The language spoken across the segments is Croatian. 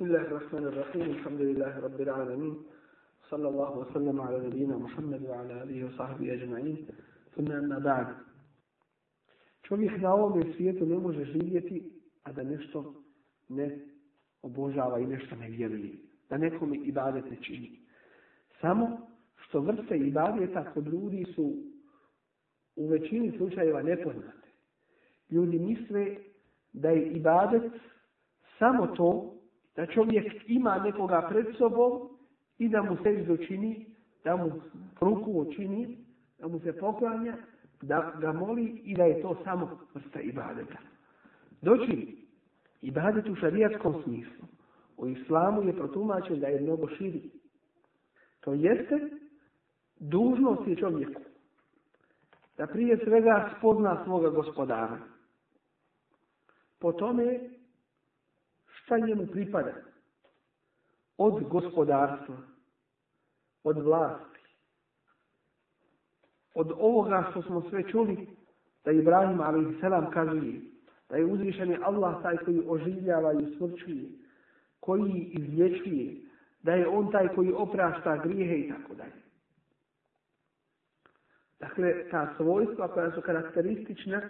بسم الله الرحمن الرحيم الحمد لله رب العالمين صلى الله وسلم على نبينا محمد وعلى آله وصحبه أجمعين ثم أما بعد Čovjek na ovome svijetu ne može živjeti, a da nešto ne obožava i nešto ne vjeruje. Da nekome ibadet ne čini. Samo što vrste ibadeta kod ljudi su u većini slučajeva nepoznate. Ljudi misle da je ibadet samo to da čovjek ima nekoga pred sobom i da mu se čini, da mu ruku učini, da mu se poklanja, da ga moli i da je to samo vrsta ibadeta. Doći ibadet u šarijatskom smislu u islamu je protumačen da je mnogo širi. To jeste dužnost je čovjeku da prije svega spozna svoga gospodara. Po tome šta njemu pripada od gospodarstva, od vlasti, od ovoga što smo sve čuli, da Ibrahim a.s. kazuje, da je uzvišeni Allah taj koji oživljava i usmrćuje, koji izlječuje, da je on taj koji oprašta grijehe i tako dalje. Dakle, ta svojstva koja su karakteristična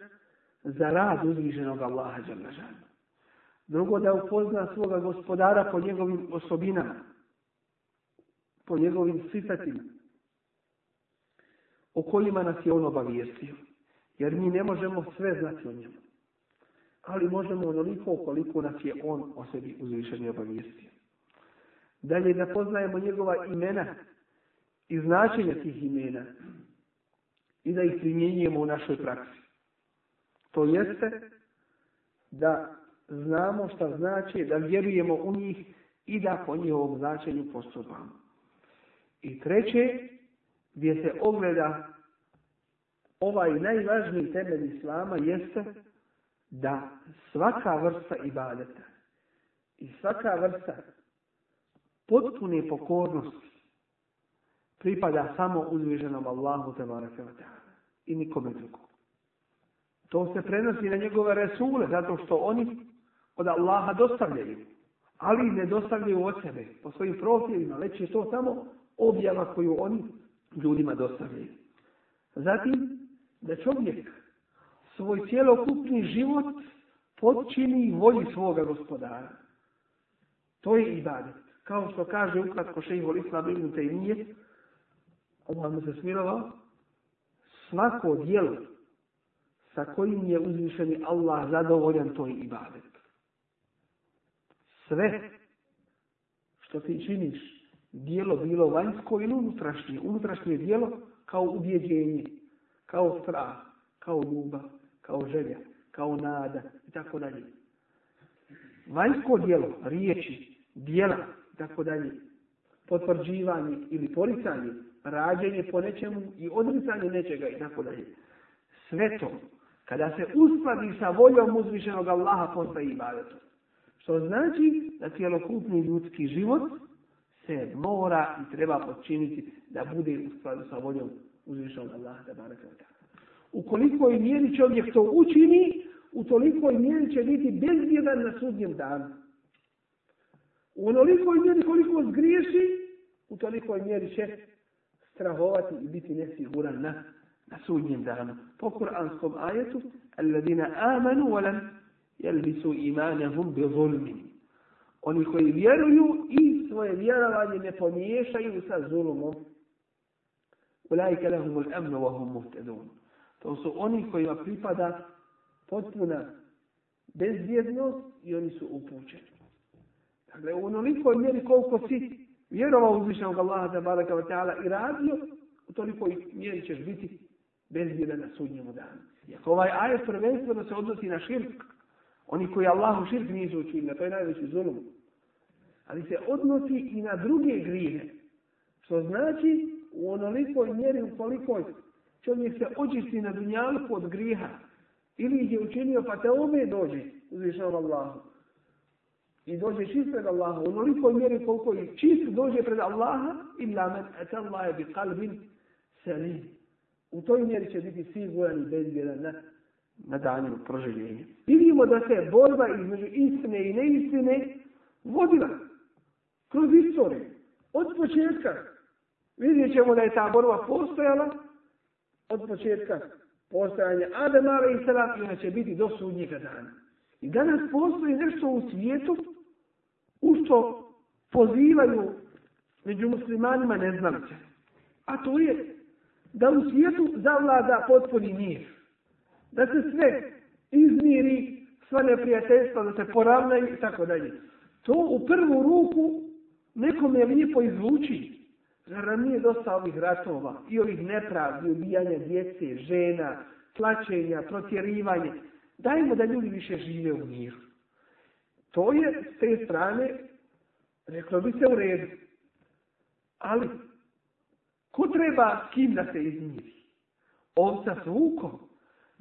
za rad uzvišenog Allaha Đalmažana. Drugo, da upozna svoga gospodara po njegovim osobinama, po njegovim sifatima, o kojima nas je on obavijestio. Jer mi ne možemo sve znati o njemu. Ali možemo onoliko koliko nas je on o sebi uzvišen i obavijestio. Dalje da poznajemo njegova imena i značenja tih imena i da ih primjenjujemo u našoj praksi. To jeste da znamo šta znači, da vjerujemo u njih i da po njihovom značenju postupamo. I treće, gdje se ogleda ovaj najvažniji temelj Islama jeste da svaka vrsta ibadeta i svaka vrsta potpune pokornosti pripada samo uzviženom Allahu te i nikome drugom. To se prenosi na njegove resule, zato što oni od Allaha dostavljaju. Ali ne dostavljaju od sebe, po svojim profilima, već je to samo objava koju oni ljudima dostavljaju. Zatim, da čovjek svoj cjelokupni život podčini volji svoga gospodara. To je ibadet. Kao što kaže ukratko šehol Islam ibn Taymiye, Allah mu se smirovao, svako djelo sa kojim je uzvišeni Allah zadovoljan, to je ibadet. Sve što ti činiš, dijelo bilo vanjsko ili unutrašnje, unutrašnje dijelo kao ubjeđenje, kao strah, kao ljubav, kao želja, kao nada i tako dalje. Vanjsko dijelo, riječi, dijela i tako dalje, potvrđivanje ili poricanje, rađenje po nečemu i odricanje nečega i tako dalje. Sve to, kada se uskladi sa voljom uzvišenog Allaha, postaje ibadetom. Što znači da cjelokupni ljudski život se mora i treba počiniti da bude u skladu sa voljom uzvišenog Allaha da baraka U kolikoj mjeri čovjek to učini, u tolikoj mjeri će biti bezbjedan na sudnjem danu. U onolikoj mjeri koliko zgriješi, u tolikoj mjeri će strahovati i biti nesiguran na, na sudnjem danu. Po kuranskom ajetu, alladina amanu walam jelbisu imanahum bi zulmin. Oni koji vjeruju i svoje vjerovanje ne pomiješaju sa zulumom. Ulajka lahumul amnu wa hum muhtadun. To su oni kojima pripada potpuna bezbjednost i oni su upućeni. Dakle, u onolikoj mjeri koliko si vjerovao uzvišenog Allaha da baraka wa ta'ala i radio, u tolikoj mjeri ćeš biti bezbjedan na sudnjemu danu. Iako ovaj ajet prvenstveno se odnosi na širk, oni koji Allahu širk nisu učinili, to je najveći zulum. Ali se odnosi i na druge grijehe. Što znači u onolikoj mjeri u kolikoj čovjek se očisti na dunjalku od grijeha. Ili ih je učinio pa te ome dođe uzvišenom Allahu. I dođe čist pred Allaha. U onolikoj mjeri koliko je čist dođe pred Allaha illa men et Allah bi kalbin salim. U toj mjeri će biti siguran i bezbjedan na danju proživljenja. Vidimo da se borba između istine i neistine vodila kroz istoriju. Od početka vidjet ćemo da je ta borba postojala od početka postojanja Adama i Sala i ona će biti do sudnjega dana. I danas postoji nešto u svijetu u što pozivaju među muslimanima neznalice. A to je da u svijetu zavlada potpuni mir. Da se sve izmiri, sva neprijateljstva, da se poravnaju i tako dalje. To u prvu ruku nekome lijepo izvuči. Zar nam nije dosta ovih ratova i ovih nepravdi, ubijanja djece, žena, tlačenja, protjerivanje. Dajmo da ljudi više žive u miru. To je s te strane, reklo bi se u redu. Ali, ko treba s kim da se izmiri? Ovca s vukom.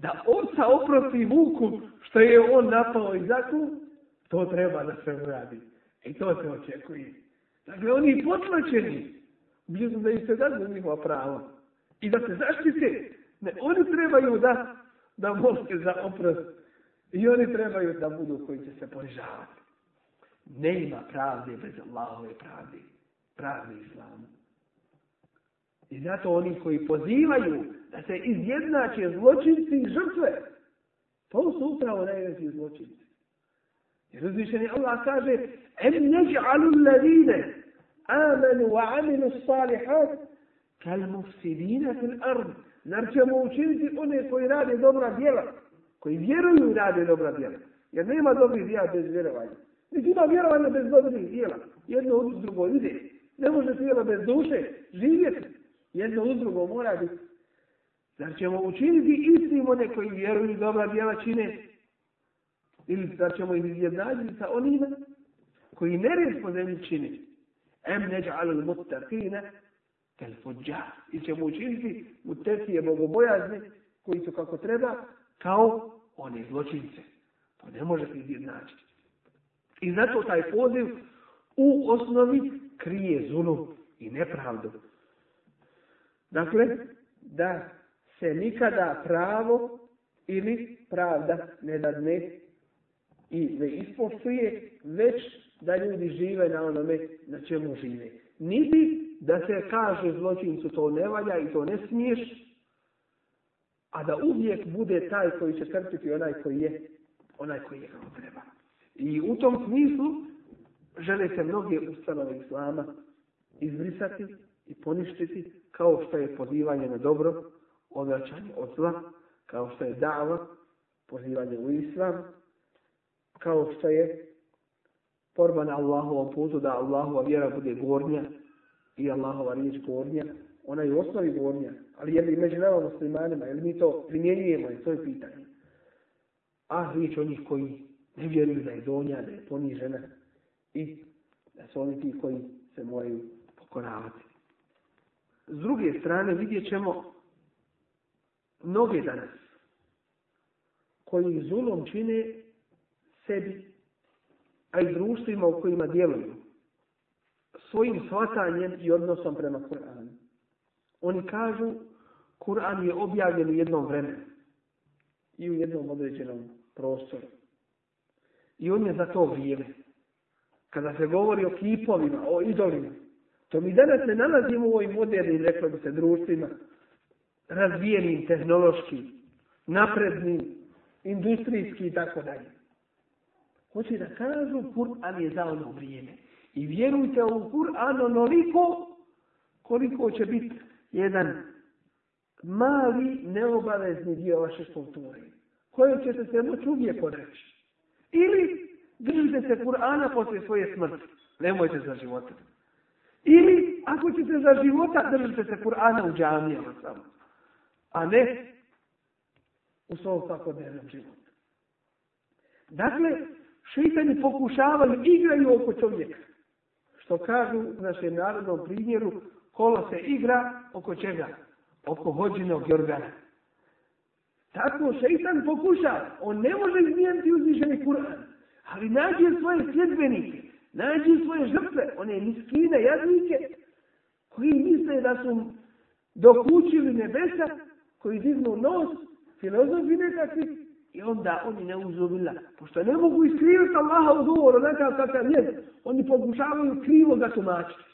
Da ovca oprosti vuku što je on napao i zaku, to treba da se uradi. I to se očekuje. Dakle, oni potlačeni, blizu da im se dadne njihova prava. I da se zaštite. Ne, oni trebaju da, da mole za oprost. I oni trebaju da budu koji će se ponižavati. Ne ima pravde bez Allahove pravde. Pravde islamu. I zato oni koji pozivaju da se izjednače zločinci i žrtve, to su upravo najveći zločinci. Jer uzvišeni Allah kaže Em neđ'alu ladine amanu wa aminu salihat kal mufsidina fil ard. Zar ćemo učiniti one koji rade dobra djela, koji vjeruju i rade dobra djela. Jer nema dobrih djela bez vjerovanja. Niti ima vjerovanja bez dobrih djela. Jedno uz drugo ide. Ne može tijelo bez duše živjeti. Jedno uz drugo mora biti. Zar ćemo učiniti istim one koji vjeruju dobra djela čine? Ili zar ćemo ih izjednađiti sa onima koji nered po zemlji čine? Em neđa'alu muttaqine kel fuđar. I ćemo učiniti mutekije bogobojazni koji su kako treba kao one zločince. To ne može se izjednačiti. I zato taj poziv u osnovi krije zunu i nepravdu. Dakle, da se nikada pravo ili pravda ne dadne i ne ispoštuje, već da ljudi žive na onome na čemu žive. Niti da se kaže zločincu to ne valja i to ne smiješ, a da uvijek bude taj koji će trpiti onaj koji je, onaj koji je kao treba. I u tom smislu žele se mnoge ustanove Islama izbrisati i poništiti kao što je pozivanje na dobro, odvraćanje od zla, kao što je dava, pozivanje u Islam, kao što je borba na Allahovom putu, da Allahova vjera bude gornja i Allahova riječ gornja. Ona je u osnovi gornja, ali je li među nama muslimanima, je li mi to primjenjujemo, je to je pitanje. A riječ onih koji ne vjeruju da je donja, da je ponižena i da su oni ti koji se moraju pokoravati. S druge strane vidjet ćemo mnoge danas koji zulom čine sebi, a i društvima u kojima djeluju, svojim shvatanjem i odnosom prema Kur'anu. Oni kažu, Kur'an je objavljen u jednom vremenu i u jednom određenom prostoru. I on je za to vrijeme. Kada se govori o kipovima, o idolima, to mi danas ne nalazimo u ovim modernim, reklo bi se, društvima, razvijenim tehnološki, naprednim, industrijski i tako dalje. Hoće da kažu, Kur'an je za ono vrijeme. I vjerujte u Kur'an onoliko koliko će biti jedan mali neobavezni dio vaše kulture. Koje ćete se moći uvijek odreći. Ili držite se Kur'ana poslije svoje smrti. Nemojte za života. Ili ako ćete za života, držite se Kur'ana u džamijama samo. A ne u svom svakodnevnom životu. Dakle, šeitani pokušavaju, igraju oko čovjeka. Što kažu u našem narodnom primjeru, kolo se igra oko čega? Oko hođinog jorgana. Tako šeitan pokuša. On ne može izmijeniti uzvišeni Kur'an. Ali nađe svoje sljedbenike. Nađe svoje žrtve. One miskine, jadnike, koji misle da su dokučili nebesa, koji dignu nos, filozofi nekakvi, I onda oni ne uzubila. Pošto ne mogu iskriviti Allaha u govor, onakav kakav je, oni pokušavaju krivo ga tumačiti.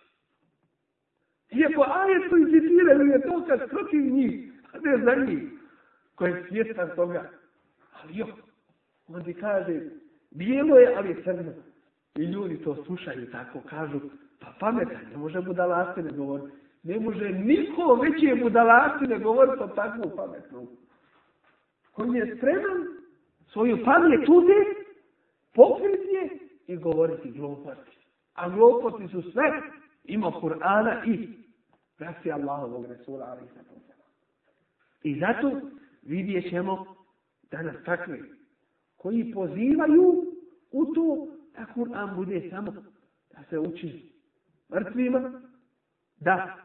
Iako ajet koji citiraju je to kad protiv njih, a ne za njih, koji je svjestan toga. Ali jo, on ti kaže, bijelo je, ali je crno. I ljudi to slušaju tako, kažu, pa pametan, ne može budalastine govoriti. Ne može niko veće budalastine govoriti o takvu pametnu. Koji je spreman svoju pamet uzeti, pokriti je i govoriti gluposti. A gluposti su sve ima Kur'ana i praksi Allahovog Resula ali I zato vidjet ćemo danas takve koji pozivaju u to da Kur'an bude samo da se uči mrtvima, da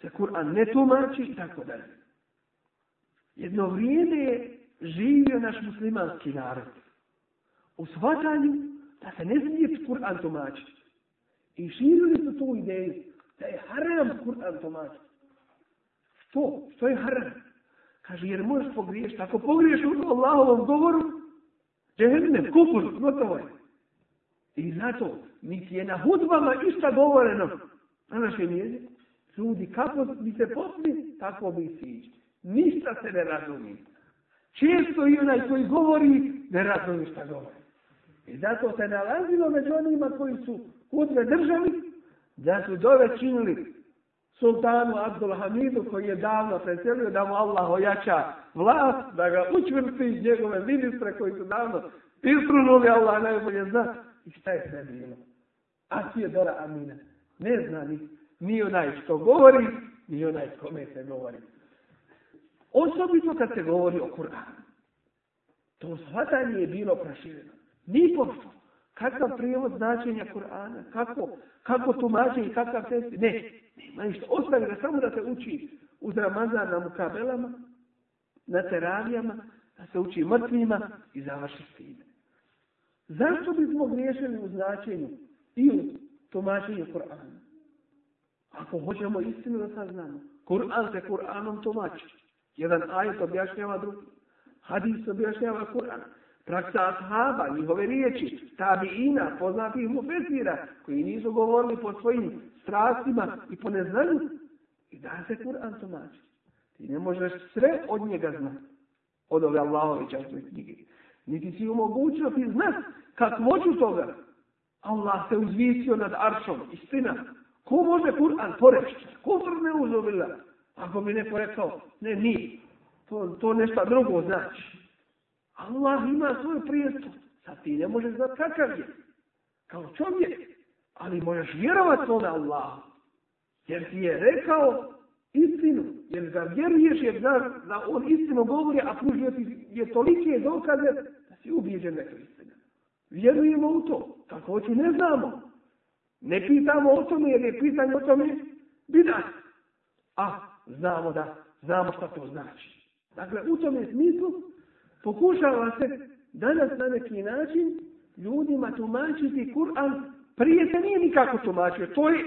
se Kur'an ne tumači i tako dalje. Jedno vrijeme je živio naš muslimanski narod u shvatanju da se ne smije Kur'an tumačiti. I širili su tu ideju da je haram Kur'an tumačiti. Što? Što je haram? Kaže, jer možeš pogriješiti. Ako pogriješ u Allahovom govoru, džehennem, kufur, gotovo je. I zato, niti je na hudbama išta govoreno na našem jeziku. Ljudi, kako bi se posli, tako bi se ići. Ništa se ne razumije. Često i onaj koji govori, ne razumije šta govori. I zato se nalazilo među onima koji su hudbe držali, da su dove činili sultanu Abdul Hamidu koji je davno preselio da mu Allah ojača vlast, da ga učvrsti njegove ministre koji su davno istrunuli, Allah najbolje zna. I šta je sve bilo? A ti je Dora Amina. Ne zna ni, ni onaj što govori, ni onaj kome se govori. Osobito kad se govori o Kur'anu. To shvatanje je bilo prošireno. Ni pošto. Kakav prijevod značenja Kur'ana? Kako, kako tumačenje, kakav test? Ne, nema ništa. Ostavi ga samo da se uči uz Ramazan na mukabelama, na teravijama, da se uči mrtvima i završi s time. Zašto bismo griješili u značenju i u tumačenju Kur'ana? Ako hoćemo istinu da saznamo. Kur'an se Kur'anom tumači. Jedan ajet objašnjava drugi. Hadis objašnjava Kur'an. Praksa ashaba, njihove riječi, tabiina, poznatih mufesira, koji nisu govorili po svojim strastima i po neznanju. I da se Kur'an tumači. Ti ne možeš sve od njega znati. Od ove Allahove častove knjige. Niti si u mogućnosti znati kakvoću toga. Allah se uzvisio nad aršom. Istina. Ko može Kur'an poreći? Ko ne uzovila? Ako mi neko rekao, ne, ni. To, to nešto drugo znači. Allah ima svoj prijestup. Sad ti ne možeš znati kakav je. Kao čovjek. Ali možeš vjerovati tome Allah. Jer ti je rekao istinu. Jer ga vjeruješ jer znaš da on istinu govori, a pružio ti je tolike dokaze si ubijeđen da istina. Vjerujemo u to. Kako hoću ne znamo. Ne pitamo o tome jer je pitanje o tome bidat. A znamo da znamo šta to znači. Dakle, u tome smislu pokušava se danas na neki način ljudima tumačiti Kur'an. Prije se nije nikako tumačio. To je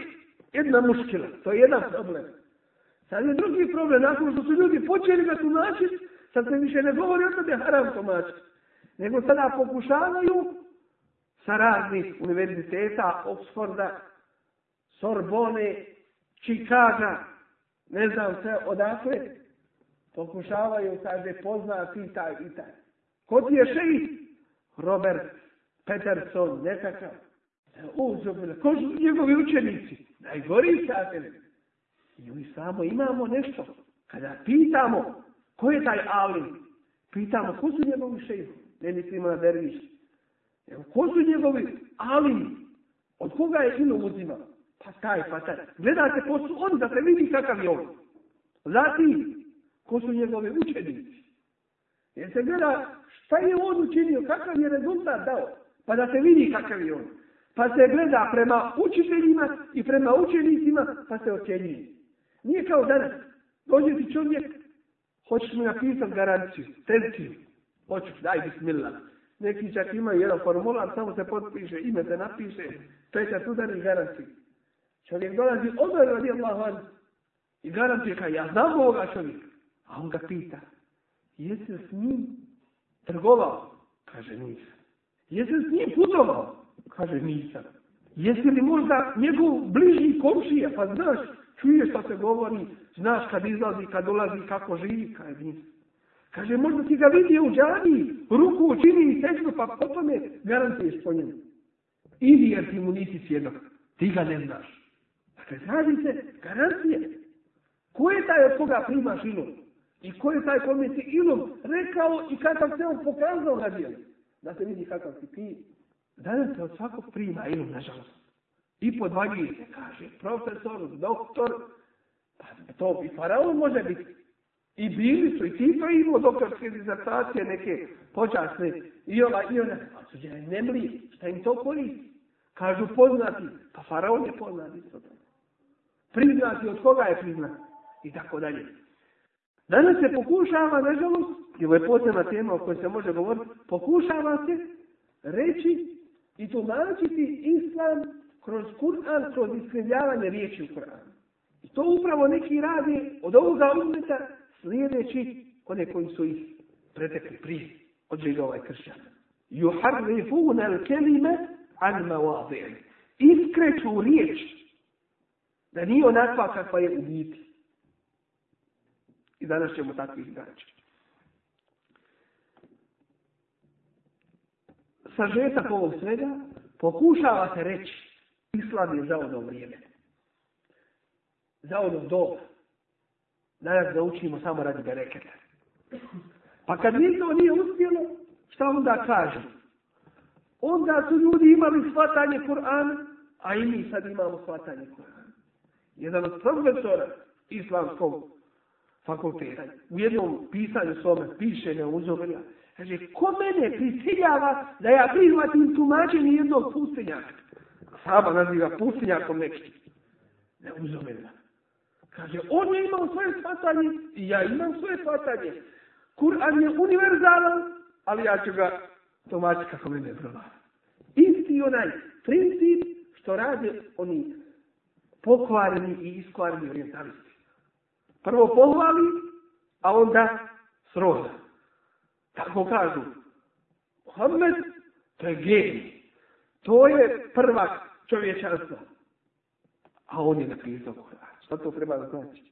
jedna muškila. To je jedan problem. Sad je drugi problem. Nakon što su ljudi počeli ga tumačiti, sad se više ne govori o tome haram tumačiti. Nego sada pokušavaju sa raznih univerziteta, Oxforda, Sorbone, Čikaga, ne znam sve odakle, pokušavaju, kaže, poznati taj i taj. Ko ti je šeji? Robert Peterson, nekakav. Uzubila. Ko su njegovi učenici? Najgori sateli. I mi samo imamo nešto. Kada pitamo ko je taj Alim, pitamo ko su njegovi šeji? Ne mislimo na derviš. Evo, ko su njegovi Alim? Od koga je ilum uzima? Pa taj, pa taj. Gledajte ko su oni da se vidi kakav je on. Zatim, ko su njegove učenici. Jer se gleda šta je on učinio, kakav je rezultat dao, pa da se vidi kakav je on. Pa se gleda prema učiteljima i prema učenicima, pa se ocjenjuje. Nije kao danas. Dođe ti čovjek, hoćeš mu napisati garanciju, tenciju. Hoću, daj bismillah. Neki čak imaju jedan formular, samo se potpiše, ime se napiše, pečat udari garanciju. Čovjek dolazi, odmah radi Allah i garantuje kao, ja znam ovoga čovjeka. A on ga pita, jesi s njim trgovao? Kaže, nisam. Jesi s njim putovao? Kaže, nisam. Jesi li možda njegov bliži komšija? Pa znaš, čuješ što se govori, znaš kad izlazi, kad dolazi, kako živi? Kaže, nisam. Kaže, možda ti ga vidio u džani, ruku učini i sežnu, pa po tome garantuješ po njemu. Idi jer ti mu nisi svjedok. Ti ga ne znaš. Dakle, traži se garancije. Ko je taj od koga primaš ilum? I ko je taj kome ti ilum rekao i kakav se on pokazao na dijelu? Da se vidi kakav si ti. Danas se od svakog prima ilum, nažalost. I podvagi se kaže, profesor, doktor, pa to i faraon može biti. I bili su, i ti to imao doktorske dizertacije, neke počasne, i ova, i ona, a su ne mli, šta im to koristi? Kažu poznati, pa faraon je poznat isto to. Priznati od koga je priznat? I tako dalje. Danas se pokušava, nažalost, i ovo je posebna tema o kojoj se može govoriti, pokušava se reći i tumačiti islam kroz Kur'an, kroz iskrivljavanje riječi u Kur'anu. I to upravo neki radi od ovoga umeta slijedeći one koji su ih pretekli prije od židova i kršćana. Juharrifuna al-kelime an mawadi'i. Iskreću riječ da nije onakva kakva je u biti. I danas ćemo takvih naći. Sažetak ovog svega pokušava se reći Islam je za ono vrijeme. Za ono doba. Danas ga učimo samo radi bereketa. Pa kad mi to nije uspjelo, šta onda kažu? Onda su ljudi imali shvatanje Kur'ana, a i mi sad imamo shvatanje Kur'ana. Jedan od profesora islamskog fakulteta u jednom pisanju svome piše ne uzovila. Kaže, ko mene prisiljava da ja prihvatim tumačenje jednog pustinjaka? Saba naziva pustinjakom neki. Ne uzovila. Kaže, on je imao svoje shvatanje i ja imam svoje shvatanje. Kur'an je univerzalan, ali ja ću ga tumačiti kako mene brova. Isti onaj princip što rade oni pokvareni i iskvareni orientalisti. Prvo pohvali, a onda sroza. Tako kažu. Mohamed, to je genij. To je prvak čovječanstva. A on je napisao Kur'an. Šta to treba da znači?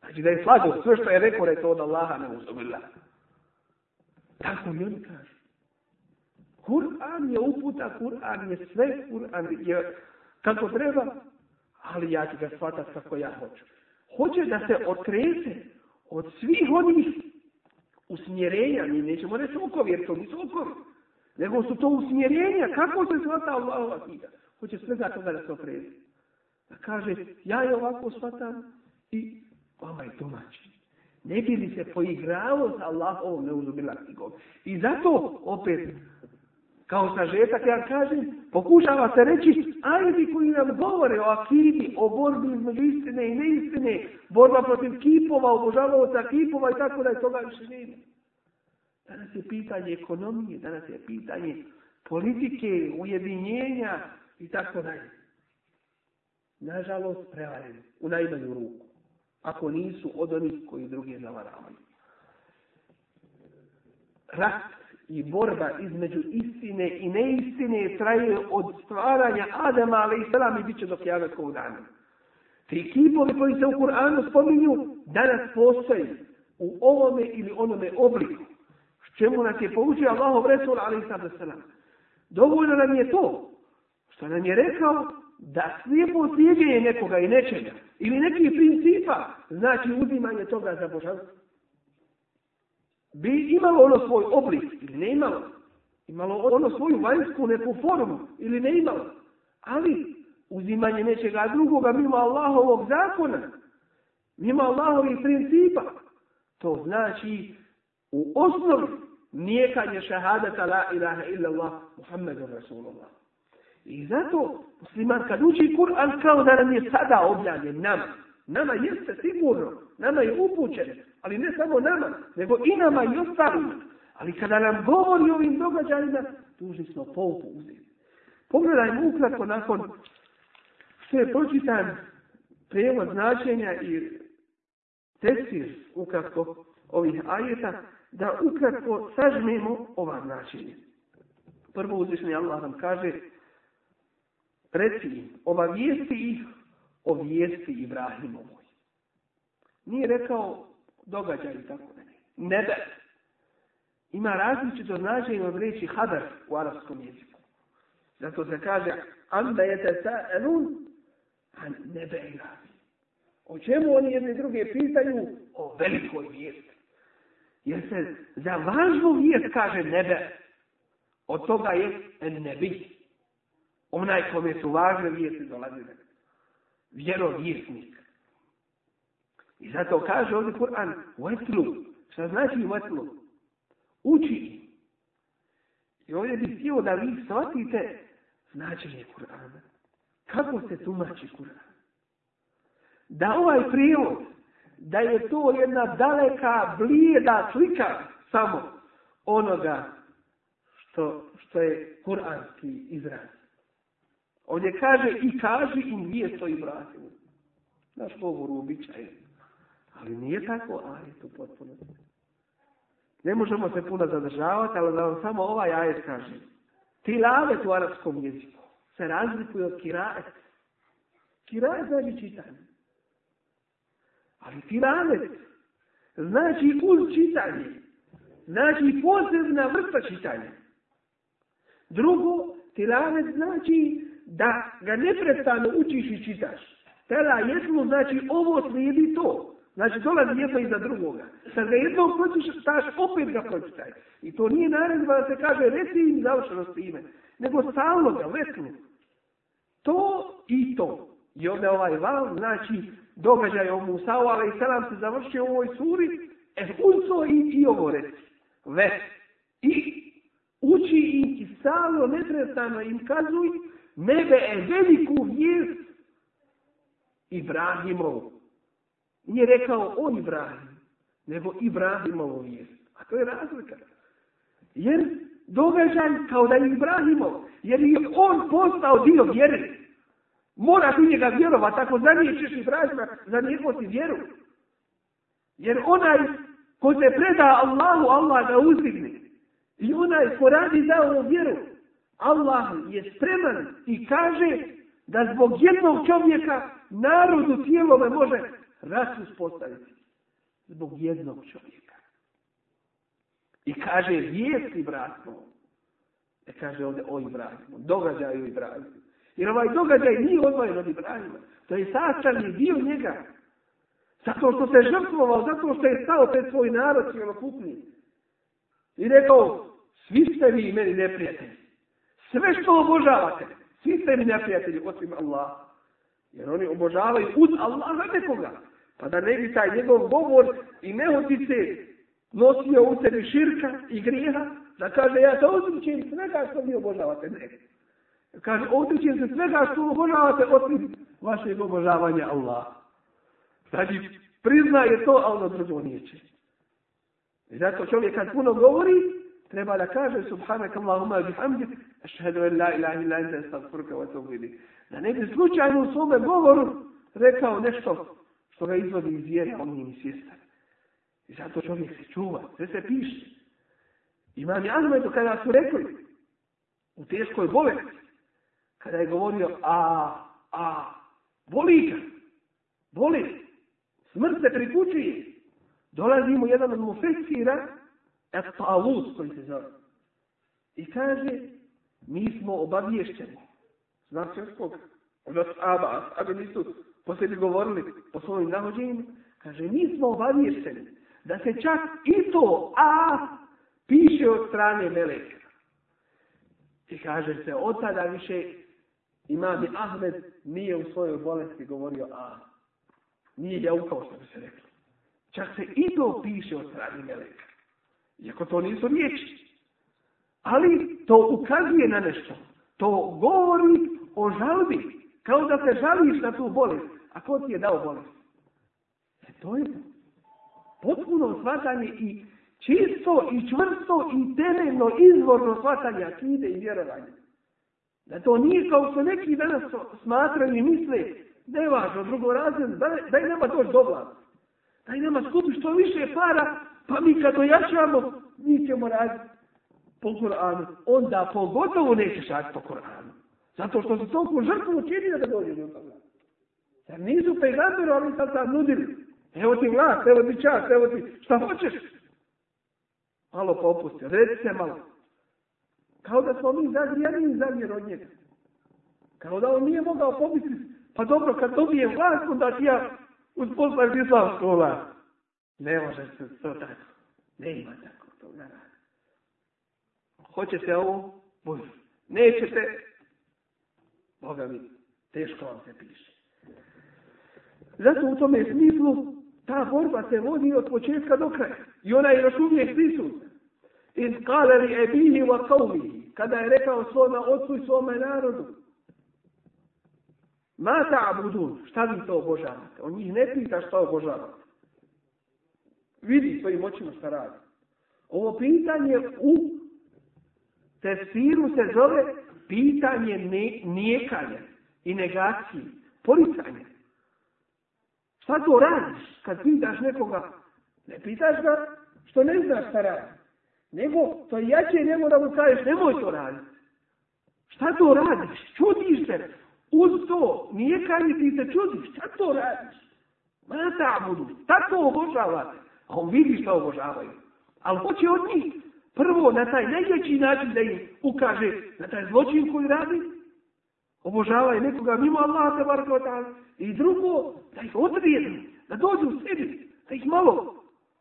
Znači da je slago sve što je rekao, da je to od Allaha ne uzobila. Tako mi oni kažu. Kur'an je uputa, Kur'an je sve, Kur'an je kako treba, ali ja ću ga shvatati kako ja hoću. Hoće da se otrese od svih onih usmjerenja, mi nećemo reći okovi, jer to nisu okovi, nego su to usmjerenja, kako se shvata Allahova knjiga. Hoće svega toga da se otrese. Kaže, ja je ovako shvatam i vama je tumači. Ne bi li se poigrao sa Allahovom neuzubila. I zato, opet, kao sažetak, ja kažem, pokušava se reći, ajdi koji nam govore o akidi, o borbi između istine i neistine, borba protiv kipova, obožavaoca kipova i tako da je toga više nema. Danas je pitanje ekonomije, danas je pitanje politike, ujedinjenja i tako dalje. Nažalost, prevareni u najmanju ruku. Ako nisu od onih koji drugi zavaravaju. Rat i borba između istine i neistine traje od stvaranja Adama, ali i selam i bit će do kjavetskog dana. Tri kipovi koji se u Kur'anu spominju, danas postoji u ovome ili onome obliku. Čemu nas je poučio Allahov Resul, ali i selam. Dovoljno nam je to, što nam je rekao da slijepo slijedjenje nekoga i nečega, ili nekih principa, znači uzimanje toga za božanstvo. Bi imalo ono svoj oblik ili ne imalo. Imalo ono svoju vanjsku neku formu ili ne imalo. Ali uzimanje nečega drugoga mimo Allahovog zakona, mimo Allahovih principa, to znači u osnovi nijekanje šahadata la ilaha illa Allah Muhammedu Rasulullah. I zato musliman kad uči Kur'an kao da nam je sada objavljen nama. Nama jeste sigurno, nama je upućen, ali ne samo nama, nego i nama i ostalima. Ali kada nam govori o ovim događajima, dužni smo pouku uzeti. Pogledajmo ukratko nakon što je pročitan prijevod značenja i tefsir ukratko ovih ajeta, da ukratko sažmemo ova značenja. Prvo uzvišni Allah nam kaže reci obavijesti ih o vijesti Ibrahimovoj. Nije rekao događaj i tako ne. Ne da. Ima različito značenje od riječi hadar u arapskom jeziku. Zato se kaže anda je te sa elun, a nebe Ibrahim. O čemu oni jedni druge pitaju? O velikoj vijesti. Jer se za važnu vijest kaže nebe. Od toga je nebi. Onaj kome su važne vijesti dolazile. Vjerovjesnik. I zato kaže ovdje Kur'an, vetlu. Šta znači vetlu? Uči. I ovdje bih htio da vi shvatite značenje Kur'ana. Kako se tumači Kur'an? Da ovaj prijevod, da je to jedna daleka, blijeda slika samo onoga što, što je kuranski izraz. Ovdje kaže i kaži im vijest o Ibrahimu. Naš govor uobičajen. Ali nije tako, a je to potpuno. Ne možemo se puno zadržavati, ali da vam samo ovaj ajet kaže. Tilavet u arapskom jeziku se razlikuje od kiraet. Kiraet znači čitanje. Ali tilavet znači uz čitanje. Znači posebna vrsta čitanja. Drugo, tilavet znači da ga neprestano učiš i čitaš. Tela jesmo znači ovo slijedi to. Znači dolazi jedno iza drugoga. Sad ga jednom pročitaš, opet ga pročitaj. I to nije naredba da se kaže reci im završeno s time. Nego stalno ga, vesnu. To i to. I ovdje ovaj val, znači događaj o Musau, ali i selam se završio u ovoj suri, e unco i, i ovo reci. Ve. I uči ih i stalno, neprestano im kazuj, nebe je veliku vijest Ibrahimovu. Nije rekao o Ibrahim, nego Ibrahimovu vijest. A to je razlika. Jer događaj kao da je Ibrahimov, jer je on postao dio vjere. Moraš u njega vjerovati, ako zaniječeš Ibrahima, zanijeko si vjeru. Jer onaj ko se preda Allahu, Allah ga uzdigne. I onaj ko radi za ovu vjeru, Allah je spreman i kaže da zbog jednog čovjeka narodu cijelome može rat uspostaviti. Zbog jednog čovjeka. I kaže vijesti bratno. E kaže ovdje o Ibrahimu. Događaju Ibrahimu. Jer ovaj događaj nije odvojen od Ibrahima. To je sastavni dio njega. Zato što se žrtvovao, zato što je stao pred svoj narod cijelokupni. I rekao, svi ste vi meni neprijatelji. Sve što obožavate, svi ste mi neprijatelji, osim Allah. Jer oni obožavaju uz Allaha nekoga. Pa da ne bi taj njegov govor i nehotice nosio u sebi širka i grijeha, da kaže ja se odričem svega što vi obožavate. Ne. Kaže odričem se svega što obožavate osim vašeg obožavanja Allah. Znači, priznaje to, a ono drugo nijeće. I zato čovjek kad puno govori, treba da kaže subhanak Allahumma bihamdik, ašhedu en la ilaha illa ente astagfirka wa tubu Da ne bi slučajno u svome govoru rekao nešto što ga izvodi iz vjere, on nije svjestan. I zato čovjek se čuva, sve se piše. Imam Ahmedu kada su rekli u teškoj bolesti, kada je govorio, a, a, boli ga, boli, smrt se pripučuje. Dolazi mu jedan od mufesira, et talut koji se zove. I kaže, mi smo obavješćeni. Znači, od Aba, a nisu poslije govorili po svojim nahođenjima, kaže, mi smo obavješteni da se čak i to A piše od strane Meleka. I kaže se, od tada više imam Ahmed nije u svojoj bolesti govorio A. Nije jaukao što bi se reklo. Čak se i to piše od strane Meleka. Iako to nisu riječi. Ali to ukazuje na nešto. To govori o žalbi. Kao da se žališ na tu bolest. A ko ti je dao bolest? E to je potpuno shvatanje i čisto i čvrsto i temeljno izvorno shvatanje akide i vjerovanja. Da to nije kao što neki danas smatraju i misle, ne važno, drugo razred, daj, daj nama doći do vlada. Daj nama skupi što više para, pa mi kad ojačamo, mi ćemo raditi po Kur'anu. Onda pogotovo nećeš raditi po Kur'anu. Zato što su toliko žrtvu učinili da dođe do toga. Jer nisu pejgamberu, ali sad sad nudili. Evo ti vlast, evo ti čast, evo ti šta hoćeš. Malo popusti, redi se malo. Kao da smo mi zagrijaniji zamjer od njega. Kao da on nije mogao pobiti. Pa dobro, kad dobije vlast, onda ti ja uspostavim islamsku vlast. Ne može se to tako. Ne ima tako toga. Hoćete ovo? Bude. Nećete? Boga mi, teško vam se piše. Zato u tome smislu ta borba se vodi od početka do kraja. I ona je još uvijek prisutna. Iz kaleli ebihi wa qavmihi. Kada je rekao svome otcu i svome narodu. Ma ta'budun. Šta vi to obožavate? On njih ne pita šta obožavate. Vidi svojim očima šta radi. Ovo pitanje u tefsiru se zove pitanje ne, nijekanja i negacije, poricanja. Šta to radiš kad pitaš nekoga? Ne pitaš ga što ne znaš šta radi. Nego to je jače nego da mu kažeš nemoj to raditi. Šta to radiš? Čudiš se. Uz to nije kaj ti se čudiš. Šta to radiš? Ma ta budu. Šta to obožavate? On vidi što obožavaju. Ali hoće od njih prvo na taj najveći način da im ukaže na taj zločin koji radi. Obožavaju nekoga mimo Allaha te barko I drugo, da ih odrijedi, da dođu u sebi, da ih malo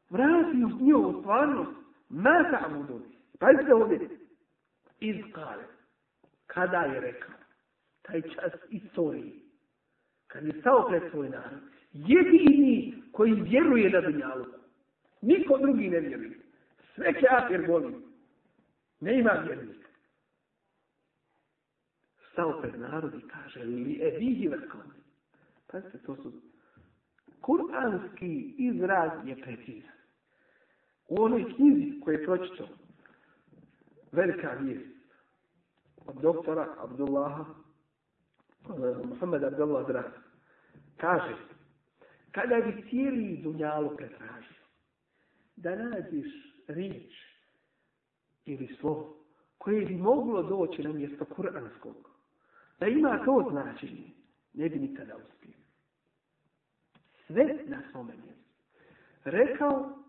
vrati u njihovu stvarnost. Ma ta'budu. Pazite ovdje. Iz kale. Kada je rekao? Taj čas istorije. Kad je stao pred svoj narod. Jedini koji vjeruje na dunjalu. Niko drugi ne vjeruje. Sve kafir voli. Ne ima vjernika. Stao pred narod i kaže li e vihi vrkom. Pazite, to su kuranski izraz je precizan. U onoj knjizi koje je pročitao, velika vijest od doktora Abdullaha, Muhammed Abdullah Drag, kaže, kada bi cijeli dunjalu pretražio, da nađeš riječ ili slovo koje bi moglo doći na mjesto kuranskog, da ima to značenje, ne bi nikada uspio. Sve na svome mjestu. Rekao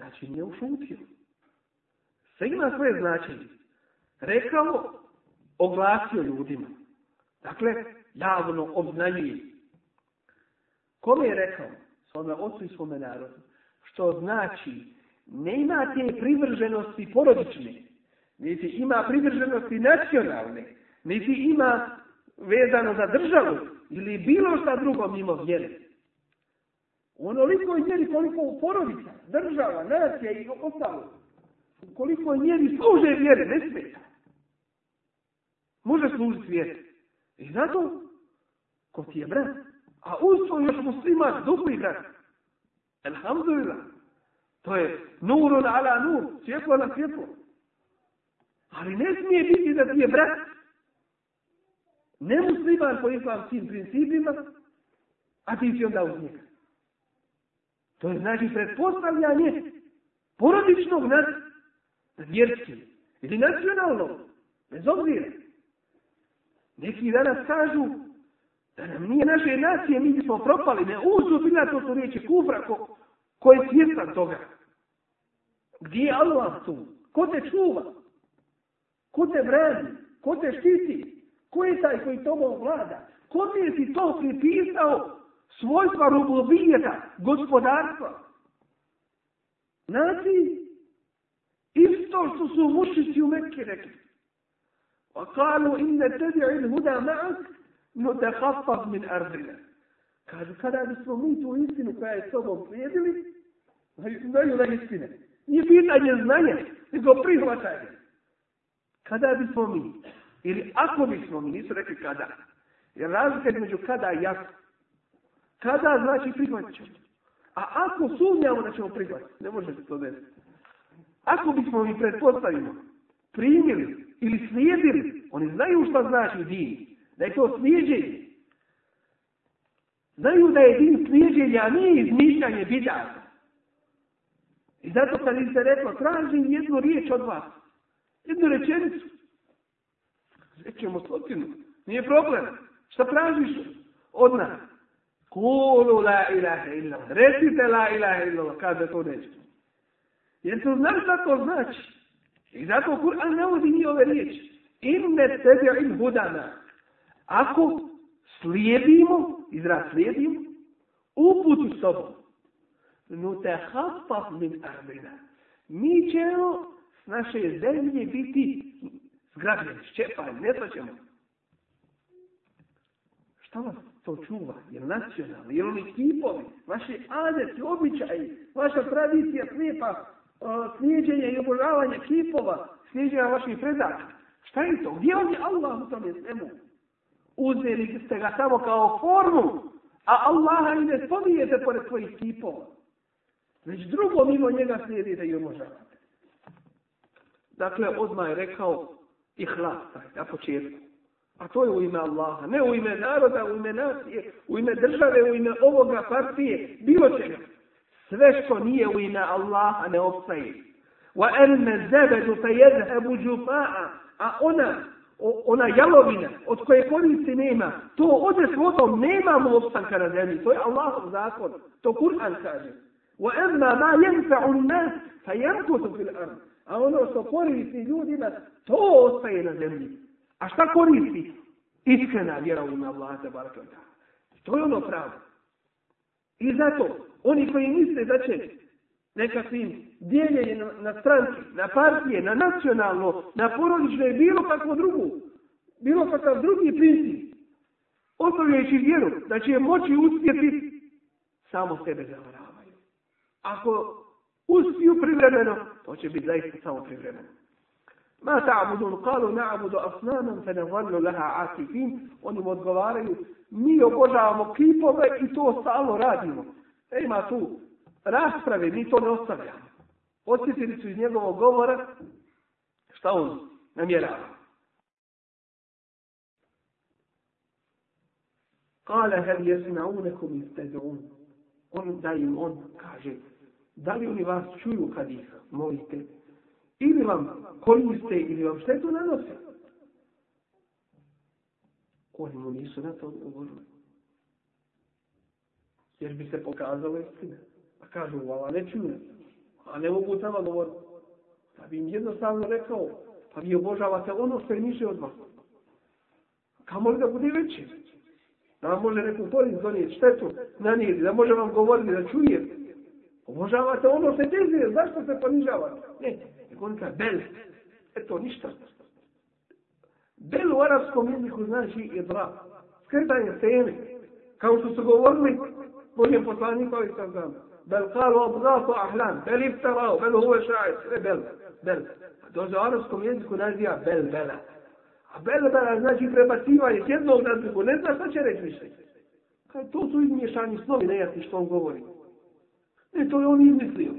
Znači nije ušutio. Sve ima svoje značenje. Rekao, oglasio ljudima. Dakle, javno obznanjuje. Kome je rekao? Svome ocu i svome narodu. Što znači, ne ima te privrženosti porodične, niti ima privrženosti nacionalne, niti ima vezano za državu ili bilo šta drugo mimo vjere. U onolikoj mjeri koliko u porodica, država, nacija i ostalo. Koliko mjeri služe vjere, ne smeta. Može služiti vjere. I zato, ko ti je brat, a uz to još musliman, dupli brat. Alhamdulillah. To je nurun ala nur, svjetlo na svjetlo. Ali ne smije biti da ti je brat. Ne musliman po islamskim principima, a ti si onda uz. To je znači pretpostavljanje porodičnog nad vjerskim ili nacionalnog, bez obzira. Neki danas kažu da nam nije naše nacije, mi smo propali, ne uzu bila to su riječi kufra ko, ko je svjestan toga. Gdje je Allah tu? Ko te čuva? Ko te brani? Ko te štiti? Ko je taj koji tomu vlada? Ko ti je si to pripisao svojstva rububijeta, gospodarstva. Znači, isto što su mušici u Mekke rekli. A kalu inne tebi il huda ma'ak, no te hafaf min ardina. Kažu, kada bismo mi tu istinu koja je s tobom slijedili, znaju da istine. Nije pitanje znanja, nego prihvatanje. Kada bismo mi, ili ako bismo mi, nisu rekli kada, jer razlika među kada i ako, kada znači prihvatit? A ako sumnjamo da ćemo prihvatiti, ne može se to desiti. Ako bismo mi pretpostavimo, primili ili slijedili, oni znaju što znači din, da je to slijedženje. Znaju da je din slijedženje, a nije izmišljanje bidata. I zato kad im se reklo, tražim jednu riječ od vas. Jednu rečenicu. Rećemo stotinu. Nije problem. Šta tražiš od nas? Kulu la ilaha illa. Recite la ilaha illa. Kada to neće. Jer to znaš šta to znači. I zato Kur'an navodi nije ove riječi. Inne tebe in hudana. Ako slijedimo, izraz slijedimo, uputu s tobom. Nutehafaf min arbina. Mi ćemo s naše zemlje biti zgrabljeni, ščepani, ne to ćemo. Šta vas to čuva? Je nacionalno? Je li kipovi? Vaši adeti, običaji, vaša tradicija slijepa, slijeđenje i obožavanje kipova, slijeđenja vaših predaka. Šta je to? Gdje on je Allah u tome svemu? Uzeli ste ga samo kao formu, a Allaha i ne spominjete pored svojih kipova. Već drugo mimo njega slijedite i obožavate. Dakle, odmah je rekao ihlas, na početku. A to je u ime Allaha, ne u ime naroda, u ime nacije, u ime države, u ime ovoga partije, bilo čega. Sve što nije u ime Allaha ne opstaje. Wa enne zebedu fe jedhebu džufa'a. A ona, ona jalovina od koje koristi nema, to ode s vodom, nemamo opstanka na zemlji. To je Allahov zakon. To Kur'an kaže. Ma jenfa'u nas, fa jenkutu fil ard. A ono što koristi ljudima, to ostaje na zemlji. A šta koristi? Iskrena vjera u ime Allaha te To je ono pravo. I zato, oni koji misle da će nekakvim dijeljenje na, na stranke, na partije, na nacionalno, na porodično i bilo kakvo drugo, bilo kakav drugi princip, ostavljajući vjeru da će moći uspjeti, samo sebe zavaravaju. Ako uspiju privremeno, to će biti zaista samo privremeno. Ma ta'budun qalu na'budu asnaman fa nadhallu laha akifin. Oni odgovaraju, mi obožavamo kipove i to stalno radimo. E ima tu rasprave, mi to ne ostavljamo. Osjetili su iz njegovog govora šta on namjerava. Kale hel jesna'unekum istedun. On da im on kaže, da li oni vas čuju kad ih molite? Ili vam koriste, ili vam štetu nanose? Oni mu nisu na to odgovorili. Jer bi se pokazalo istina. A kažu, vala ne čuju. A ne mogu tamo govoriti. Pa bi im jednostavno rekao, pa vi obožavate ono što je niže od vas. Kamo li da bude veće? Da vam može neku korist donijeti, štetu nanijeti, da može vam govoriti, da čujete. Obožavate ono što je teže, zašto se ponižavate? Ne, nego on kaže, bel. Eto, ništa. Bel u arapskom jeziku znači idra. Skretanje teme. Kao što su govorili Božjem poslaniku, ali sam znam. Bel kalu abdatu ahlan, bel iftarao, bel huve šaje, sve bel. Dođe u arabskom jeziku naziva bel, bela. A bel, znači prebacivanje s jednog na drugo. Ne zna šta će reći više. Kaj, to su izmiješani snovi nejasni što on govori. Ne, to je on izmislio.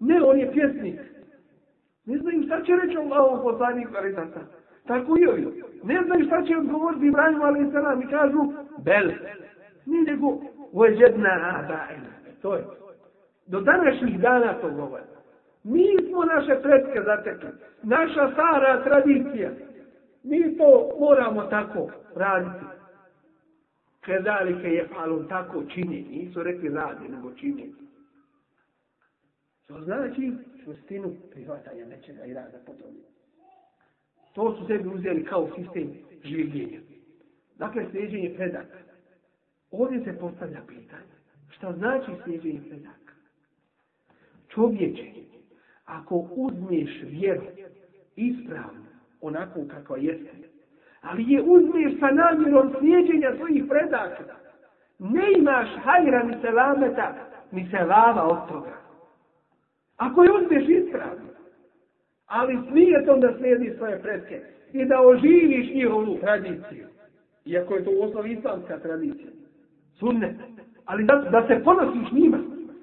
Ne, on je pjesnik. Ne znaju šta će reći Allahom poslaniku, ali tata. Tako i ovi. Ne znaju šta će odgovoriti Ibrahim, ali mi kažu, bel. Ni nego, vođedna abajna. To je. Do današnjih dana to govori. Mi smo naše predske zatekli. Naša stara tradicija. Mi to moramo tako raditi. Kedalike je palom tako čini. Nisu rekli radi, nego čini. To znači čvrstinu prihvatanja nečega i rada po tome. To su sebi uzeli kao sistem življenja. Dakle, sljeđenje predaka. Ovdje se postavlja pitanje. Šta znači sljeđenje predaka? Čovječe, ako uzmeš vjeru ispravno, onako kako jeste, ali je uzmeš sa namjerom slijeđenja svojih predaka, ne imaš hajra ni selameta, ni selava od toga. Ako je uzmeš ispravno, ali smijetom da slijedi svoje predke i da oživiš njihovu tradiciju, iako je to u osnovi islamska tradicija, sunnet, ali da, da se ponosiš njima,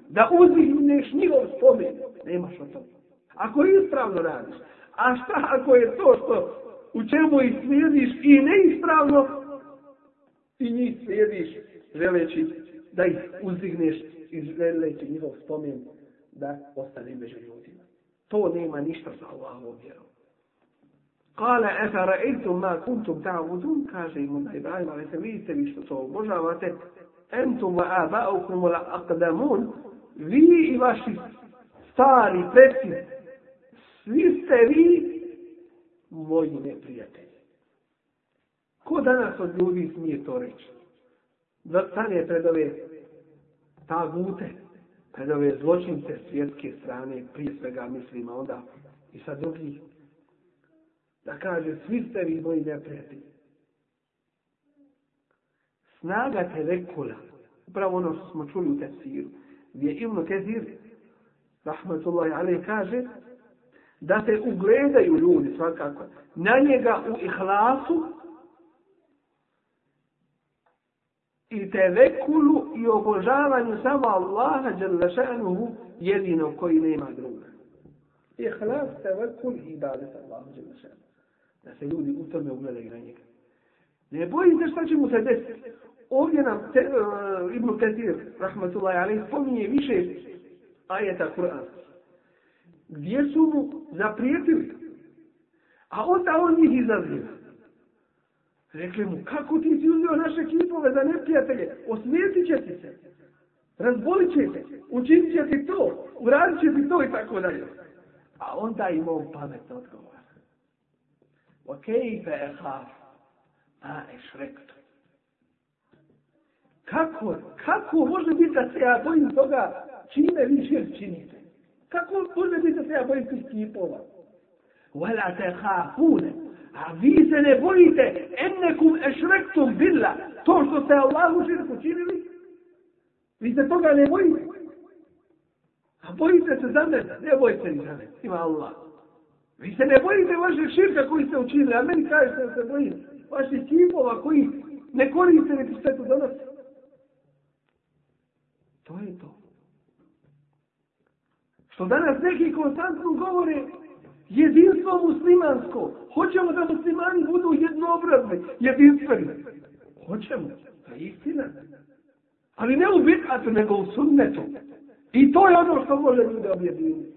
da uzvihneš njihov spomen, nemaš o tome. Ako ispravno radiš, a šta ako je to što u čemu ih slijediš i neispravno, ti njih slijediš želeći da ih uzdigneš i želeći njihov spomen da ostane među ljudima. To nema ništa sa Allahovom vjerom. Kale, efa ra'aytum ma kuntum ta'budun, kaže im da Ibrahim, ali se vidite vi što to obožavate, entum wa aba'ukum wa aqdamun, vi i vaši stari predsi, svi ste vi moji neprijatelji. Ko danas od ljudi smije to reći? Da stane pred ove tagute, pred ove zločince svjetske strane, prije svega mislima onda i sa drugih, da kaže svi ste vi moji neprijatelji. Snaga telekula, upravo ono što smo čuli u tefsiru, gdje Ibn Kezir, rahmatullahi alaih, kaže da se ugledaju ljudi svakako na njega u ihlasu i tevekulu i obožavanju samo Allaha Đalešanuhu jedino koji nema druga. Ihlas, tevekul i ibadet Allahu Đalešanuhu. Da se ljudi u tome ugledaju na njega. Ne bojim se šta će mu se desiti. Ovdje nam te, uh, Ibn Ketir, rahmatullahi alaih, spominje više ajeta Kur'an. Gdje su mu zaprijetili? A onda on njih izaziva. Rekli mu, kako ti si uzio naše kipove za neprijatelje? Osmijetit će ti se. Razbolit će te. Učinit će ti to. Uradit će ti to i tako dalje. A onda im on pametno odgovor. Okej, okay, a ešrektu. Kako, kako može biti da se ja bojim toga čime vi šir činite? Kako može biti da se ja bojim tih kipova? Vela te hafune. A vi se ne bojite ennekum ešrektum billa. To što ste Allahu širku činili. Vi se toga ne bojite. A bojite se za mene. Ne bojite se za mene. Ima Allah. Vi se ne bojite vaše širka koji ste učinili. A meni kažete da se bojite vaših kipova koji ne koriste niti štetu donosi. To je to. Što danas neki konstantno govore jedinstvo muslimansko. Hoćemo da muslimani budu jednobradni, jedinstveni. Hoćemo. To je istina. Ali ne u bitkatu, nego u sunnetu. I to je ono što može ljude objediniti.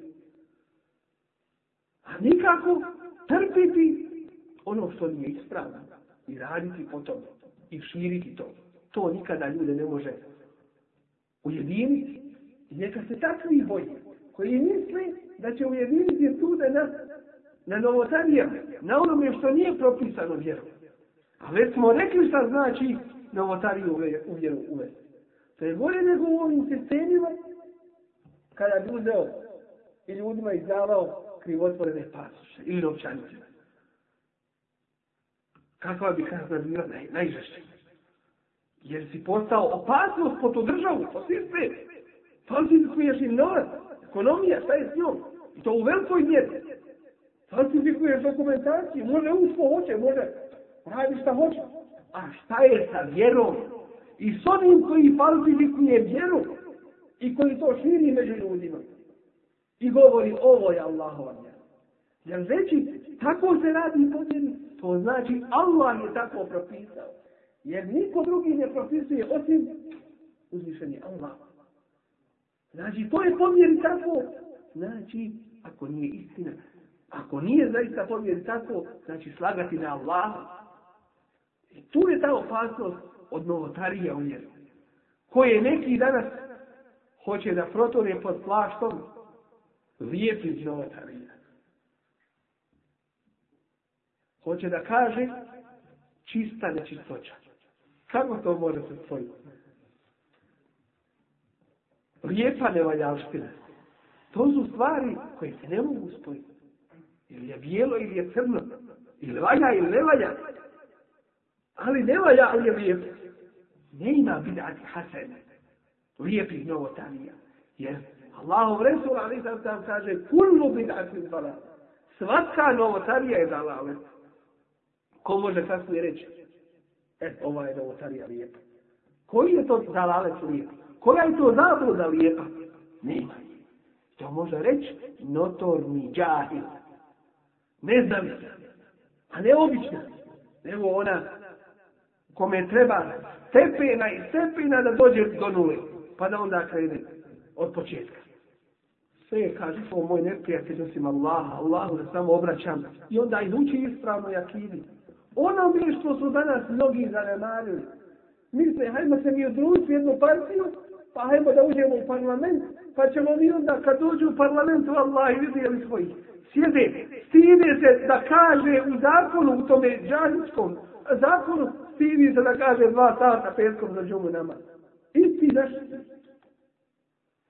A nikako trpiti ono što nije ispravno. I raditi po tome. I širiti to. To nikada ljude ne može ujediniti. I neka se takvi boji. Koji misli da će ujediniti ljude na, na novotarijama. Na onome što nije propisano vjerom. A već smo rekli šta znači novotariju u vjeru uvesti. To je bolje nego u ovim sistemima kada bi uzeo i ljudima izdavao krivotvorene pasuše ili novčanice. Kakva bi kazna bila naj, najžešća? Jer si postao opasnost po tu državu, po sistem. Falsifikuješ im novac, ekonomija, šta je s njom? I to u velikoj mjeri. Falsifikuješ dokumentaciju, može ući ko hoće, može radi šta hoće. A šta je sa vjerom? I s onim koji falsifikuje vjeru i koji to širi među ljudima. I govori, ovo je Allahova. Jer reći, tako se radi po vjeri, to znači Allah je tako propisao. Jer niko drugi ne propisuje osim uzvišeni Allah. Znači, to je pomjeri tako. Znači, ako nije istina, ako nije zaista pomjeri tako, znači slagati na Allah. I tu je ta opasnost od novotarija u vjeru. Koje neki danas hoće da protore pod plaštom lijepih novotarija. Hoće da kaže čista nečistoća. Kako to može se spojiti? Lijepa nevaljalština. To su stvari koje se ne mogu spojiti. Ili je bijelo ili je crno. Ili valja ili ne valja. Ali ne valja, ali je lijepo. Ne ima bidati hasene. Lijepih novotarija. Jer Allahov Resul ali sam tam kaže kullu bidati zvala. Svaka novotarija je dalale. Ko može kasnije reći? E, ova je novotarija lijepa. Koji je to dalalec lijepa? Koja je to zabluda lijepa? Nema. To može reći notorni džahil. Ne znam. A ne obična. Nego ona kome treba stepena i stepena da dođe do nule. Pa da onda krene od početka. Sve kaže, ovo moj neprijatelj osim Allaha, Allahu da samo obraćam. I onda izuči ispravno jakini. Ono mi što su danas mnogi zanemarili. Misle, hajmo se mi udružiti jednu partiju, pa hajmo da uđemo u parlament, pa ćemo mi onda kad dođu u parlamentu Allah i vidjeli svojih. Sjede, stide se da kaže u zakonu, u tome džahičkom zakonu, stidi se da kaže dva sata petkom za džumu nama. Isti zašto?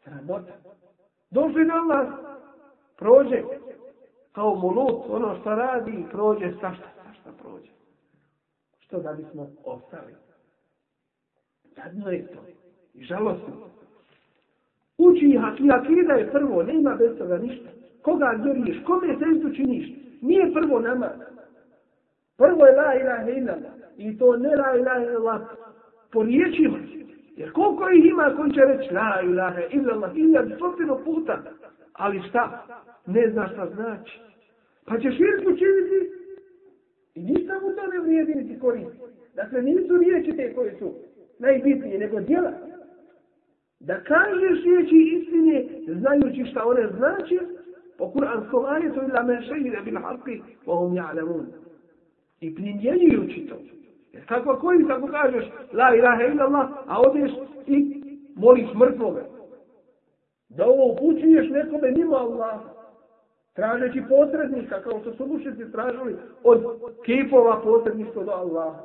Sramota. Došli na Allah, prođe kao mulut, ono što radi, prođe svašta prođe. Što da bismo ostali? Zadno je to. I žalostno. Uči ih akida je prvo, nema bez toga ništa. Koga vjeruješ, kome se činiš? Nije prvo nama. Prvo je la ilaha illallah. I to ne la ilaha illallah po riječima. Jer koliko ih ima koji će reći la ilaha illallah iljad stotino puta. Ali šta? Ne zna šta znači. Pa ćeš širku činiti i ništa mu to ne vrijedi niti koristi. Dakle, nisu riječi te koje su najbitnije, nego djela. Da kažeš riječi istine, znajući šta one znači, po kuranskom ajetu ila men šehide bil haqi, wa hum ja'lamun. I primjenjujući to. Jer kako koji kako kažeš la ilaha illallah, a odeš i moliš mrtvove. Da ovo upućuješ nekome mimo Allah. Tražeći posrednika, kao što su mušici tražili od kipova posredništvo do Allaha.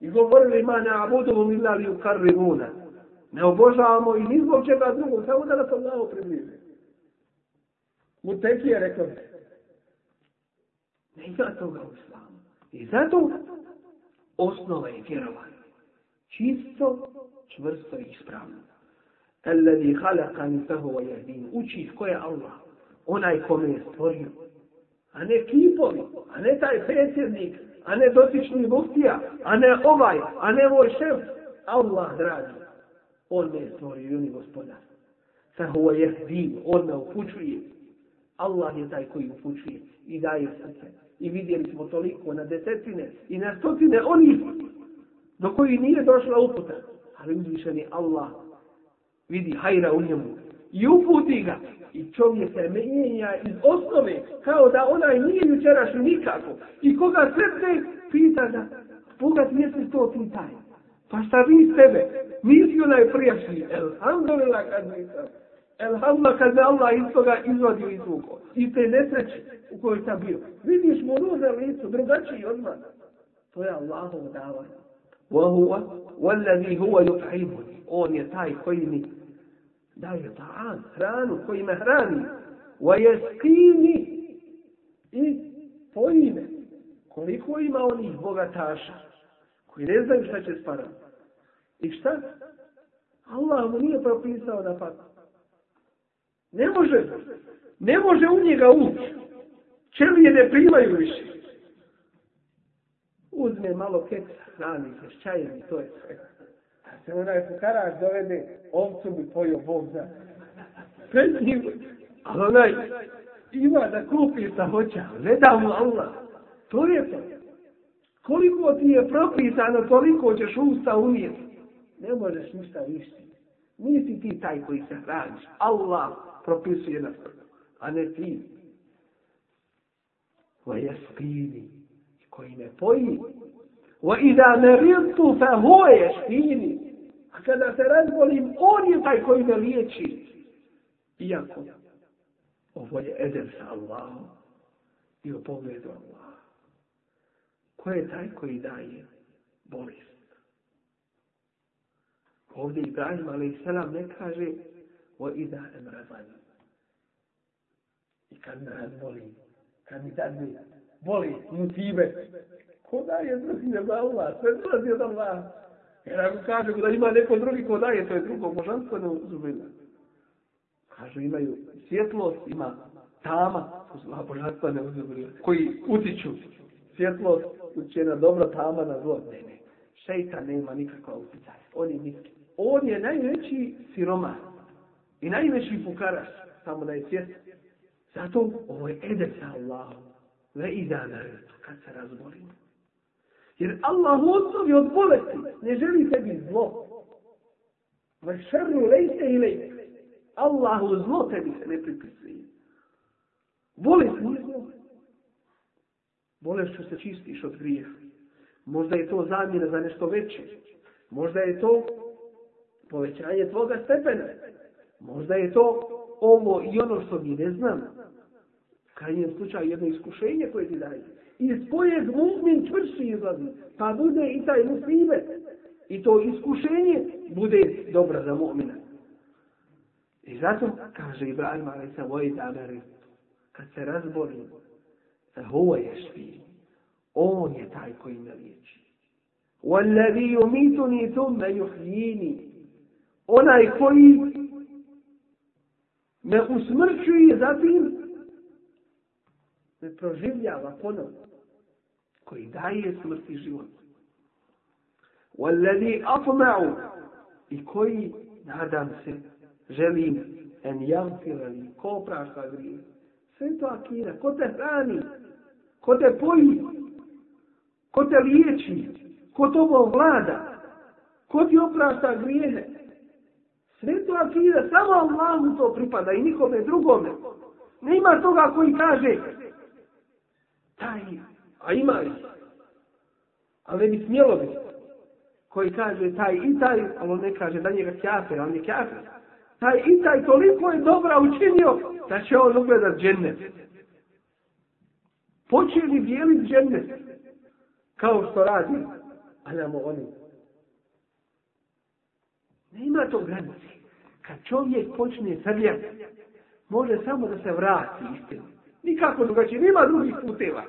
I govorili ma ne abudu illa li ukarrimuna. Ne obožavamo i ni zbog čega drugog, samo da nas Allahu približi. Muteki je rekao, ne ima toga u islamu. I zato osnova je vjerovanje. Čisto, čvrsto i ispravno. Alladhi khalaqani fahuwa yahdini. Uči ko je Allah. Onaj kome je stvorio. A ne kipovi, a ne taj predsjednik, a ne dotični muftija, a ne ovaj, a ne moj šef. Allah dragi. On me je stvorio i on je gospodar. Fahuwa yahdini. On me upućuje. Allah je taj koji upućuje i daje srce. I vidjeli smo toliko na desetine i na stotine onih do koji nije došla uputa. Ali uzvišeni Allah vidi hajra u njemu i uputi ga. I čovjek se mijenja iz osnove kao da onaj nije jučerašnji nikako. I koga sretne pita da Boga ti jesi to ti taj. Pa šta vi sebe? Nisi onaj prijašnji. Alhamdulillah kad nisam. Elhamdulillah kad me Allah iz toga izvadio iz uko. I te nesreće u kojoj sam bio. Vidiš mu ruže licu, drugačiji odmah. To je Allahov davanje. وهو والذي هو يطعمني on je taj koji mi daju ta'an, hranu koji me hrani, u je skini i pojime. Koliko ima onih bogataša koji ne znaju šta će sparati. I šta? Allah mu nije propisao da pati. Ne može, ne može u njega ući. Čelije ne primaju više. Uzme malo keca, hrani se, s čajem i to je sve. A se onaj fukaraš dovede, ovcu bi pojio Bog za. Pred njim, ali onaj ima da kupi sa hoća, ne da mu Allah. To je to. Koliko ti je propisano, toliko ćeš usta umijeti. Ne možeš ništa više. Nisi ti taj koji se hraniš. Allah propisuje na prvo, a ne ti. Jaskini, koji me poji. Meriltu fa huve jaskini. Kada se razbolim, on je taj koji me liječi. Iako, ovo je edel sa Allahom i u pogledu Allah. Ko je taj koji daje bolest? Ovdje Ibrahim a.s. ne kaže o ida emrazani. I kad me razboli, kad mi dadne boli, musibe, ko daje drugi nego Allah, sve dolazi od Allah. Jer ako kažu da ima neko drugi ko daje, to je drugo božanstveno zubina. Kažu imaju svjetlost, ima tama, su božanstvene uzubine, koji utiču svjetlost, uče na dobro, tama na zlo. Ne, ne. Šeitan nema nikakva utjecaj. On je niski. On je najveći siroma i najveći fukaraš, samo da je svjestan. Zato ovo je edep Allahom. Ve i dana kad se razbolimo. Jer Allah u osnovi od bolesti ne želi tebi zlo. Ve šernu lejse i lejse. Allahu zlo tebi se ne pripisuje. Bolest što se čistiš od grijeha. Možda je to zamjena za nešto veće. Možda je to povećanje tvoga stepena. Možda je to ovo i ono što mi ne znam. Krajnjem slučaju jedno iskušenje koje ti daje Iz kojeg mu'min čvrši izlazi. Pa bude i taj musibet. I to iskušenje bude dobro za mu'mina. I zato kaže Ibrahim ali se voji da kad se razboli, da huwa ješfi. On je taj koji me liječi. وَالَّذِي يُمِيتُنِي ثُمَّ يُحْيِينِ Onaj koji me usmrćuje, zatim me proživljava ponovno. Koji daje smrt i život. وَالَّذِي أَطْمَعُ I koji, nadam se, želim en jamfirani, ko prašta grije. Sve to akira, ko te hrani, ko te poji, ko te liječi, ko tobom vlada, ko ti oprašta grijehe. Sve to akira, samo Allahu to pripada i nikome drugome. Nema toga koji kaže, taj, a ima li, ali ne bi smjelo biti. Koji kaže taj i taj, ali on ne kaže da njega kjafer, on je kjafer. Taj i taj toliko je dobra učinio da će on ugledat džennet. Počeli bijelit džennet kao što radi a namo oni. Nema to granice. Kad čovjek počne srljati, može samo da se vrati istinu. Nikako drugačije, nema drugih puteva.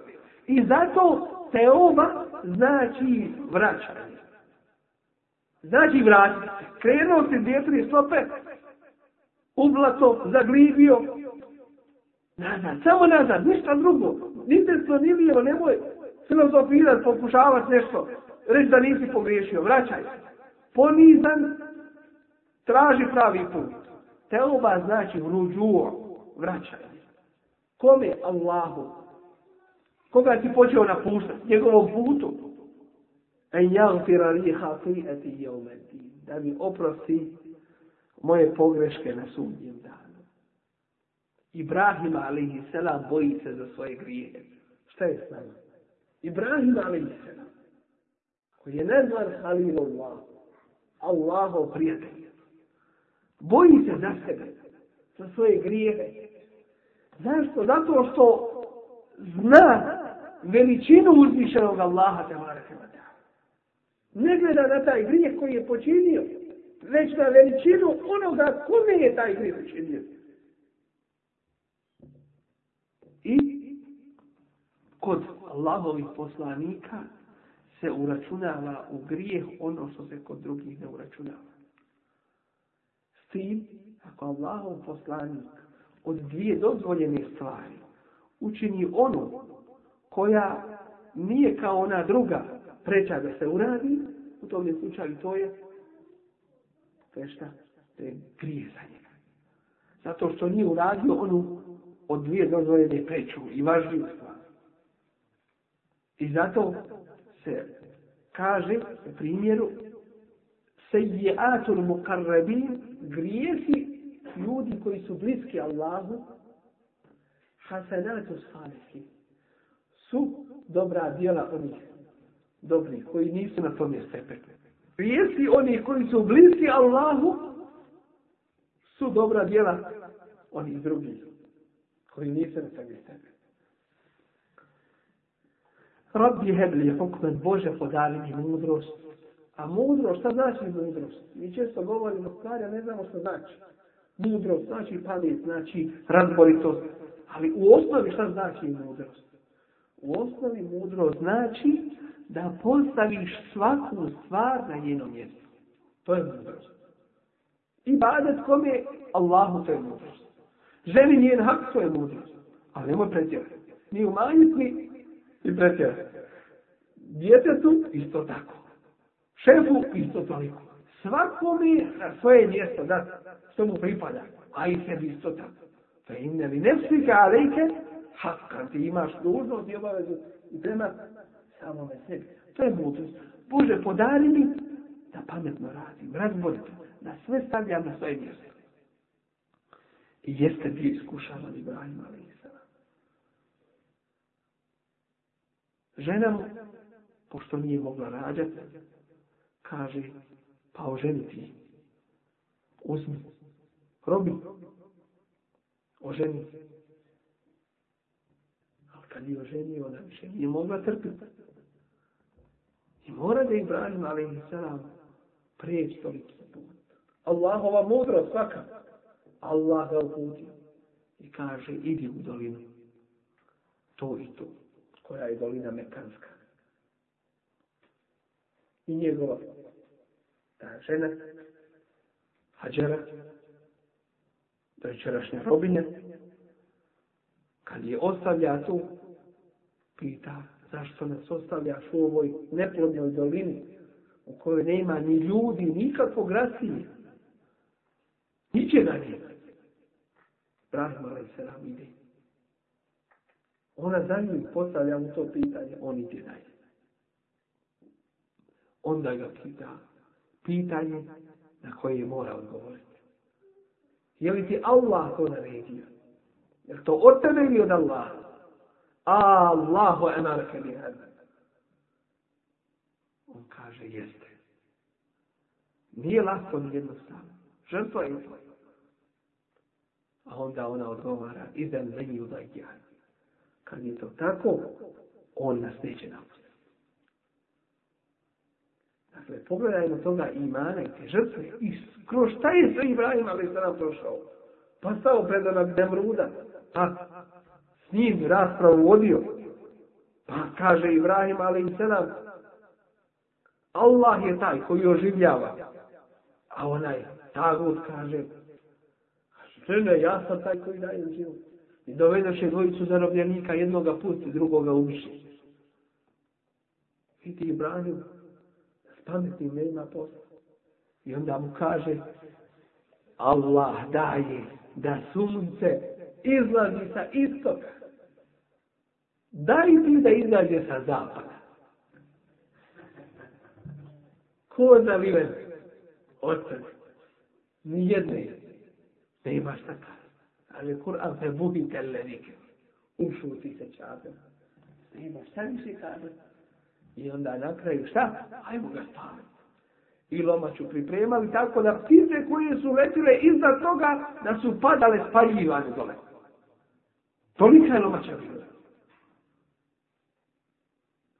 I zato teoba znači vraćanje. Znači vratiti. Krenuo se dvije, tri stope, ublato, zaglibio. Nazad, samo nazad, ništa drugo. Nite to ni lijevo, nemoj filozofirat, pokušavat nešto. Reći da nisi pogriješio, vraćaj. Ponizan, traži pravi put. Teoba znači ruđuo, vraćaj. Kome Allahu? Koga ti počeo napuštati? Njegovom putu? En jagfira li jeumeti. Da mi oprosti moje pogreške na sudnjem danu. Ibrahim alaihi selam boji se za svoje grije. Šta je s nama? Ibrahim alaihi selam koji je nazvan Halilullah, Allahov prijatelj, boji se za sebe, za svoje grijehe. Zašto? Zato što zna veličinu uzvišenog Allaha te Ne gleda na taj grijeh koji je počinio, već na veličinu onoga kome je taj grijeh učinio. I kod Allahovih poslanika se uračunava u grijeh ono što se kod drugih ne uračunava. S tim, ako Allahov poslanik od dvije dozvoljene stvari učini ono koja nije kao ona druga preča da se uradi, u tom je slučaju to je to je šta? To je grije za njega. Zato što nije uradio onu od dvije dozvoljene preču i važniju stvar. I zato se kaže u primjeru sejjiatul mukarrabin grijesi ljudi koji su bliski Allahu hasanatu salihi su dobra djela onih dobri koji nisu na tome stepenu. Grijesi onih koji su bliski Allahu su dobra djela onih drugih koji nisu na tome stepenu. Rabbi hebli hukmen, Bože podali mi mudrost. A mudrost, šta znači mudrost? Mi često govorimo stvari, a ne znamo što znači. Mudrost znači pamet, znači razboritost. Ali u osnovi šta znači mudrost? U osnovi mudrost znači da postaviš svaku stvar na njeno mjesto. To je mudrost. I badet kome Allahu to je mudrost. Želi njen hak, to je mudrost. Ali nemoj pretjerati. Ni umanjiti, i pretjerati. Djetetu isto tako. Šefu isto toliko. Svakome svoje mjesto da što mu pripada. A i sebi isto tako. Fe inne li nefsika alejke hakka. Ti imaš dužnost i obavezu i prema samo na sebi. To je mudrost. Bože, podari mi da pametno radim, razborim, da sve stavljam na svoje mjesto. I jeste bio iskušavan Ibrahim ali Žena mu, pošto nije mogla rađati, kaže, pa oženi ti. Uzmi. Robi. Oženi. Ali kad je oženio, ona više nije mogla trpiti. I mora da Ibrahim, ali i salam, prijeći toliki put. Allahova mudro svaka. Allah ga uputio. I kaže, idi u dolinu. To i to. Koja je dolina Mekanska. I njegova ta žena, Hađara, dojučerašnja robinja, kad je ostavlja tu, pita zašto nas ostavljaš u ovoj neplodnjoj dolini u kojoj nema ni ljudi, nikakvog rasilja. Ničega nema. Ali se nam ide. Ona za njim postavlja mu to pitanje, on ide dalje. Onda ga pita, pitanje na koje mora odgovoriti. Je li ti Allah to naredio? Je to od tebe ili od Allaha? Allahu emarke li On kaže, jeste. Nije lako ni jednostavno. Žrtva je to. A onda ona odgovara, idem meni udajja. Kad je to tako, on nas neće napustiti. Dakle, pogledajmo toga imana i te žrtve. I kroz šta je sve Ibrahim, nam prošao? Pa stao pred onak Demruda. Pa s njim raspravu vodio. Pa kaže Ibrahim, ali i se nam Allah je taj koji oživljava. A onaj tagut kaže, žene, ja sam taj koji daje život. I dovedoše dvojicu zarobljenika, jednoga pusti, drugoga ubiši. I ti Ibrahim, s pametnim nema posla. I onda mu kaže, Allah daje da sunce izlazi sa istoka. Daj ti da izađe sa zapada. Ko zaliven od tebe? Nijedne. Ne imaš šta kaže. Ali Kur'an fe buhi televike. Ušuti se čabe. Ne imaš šta više kaže. I onda na kraju šta? Ajmo ga staviti. I lomaču pripremali tako da ptice koje su letile iznad toga da su padale spaljivane dole. Tolika je lomača bila.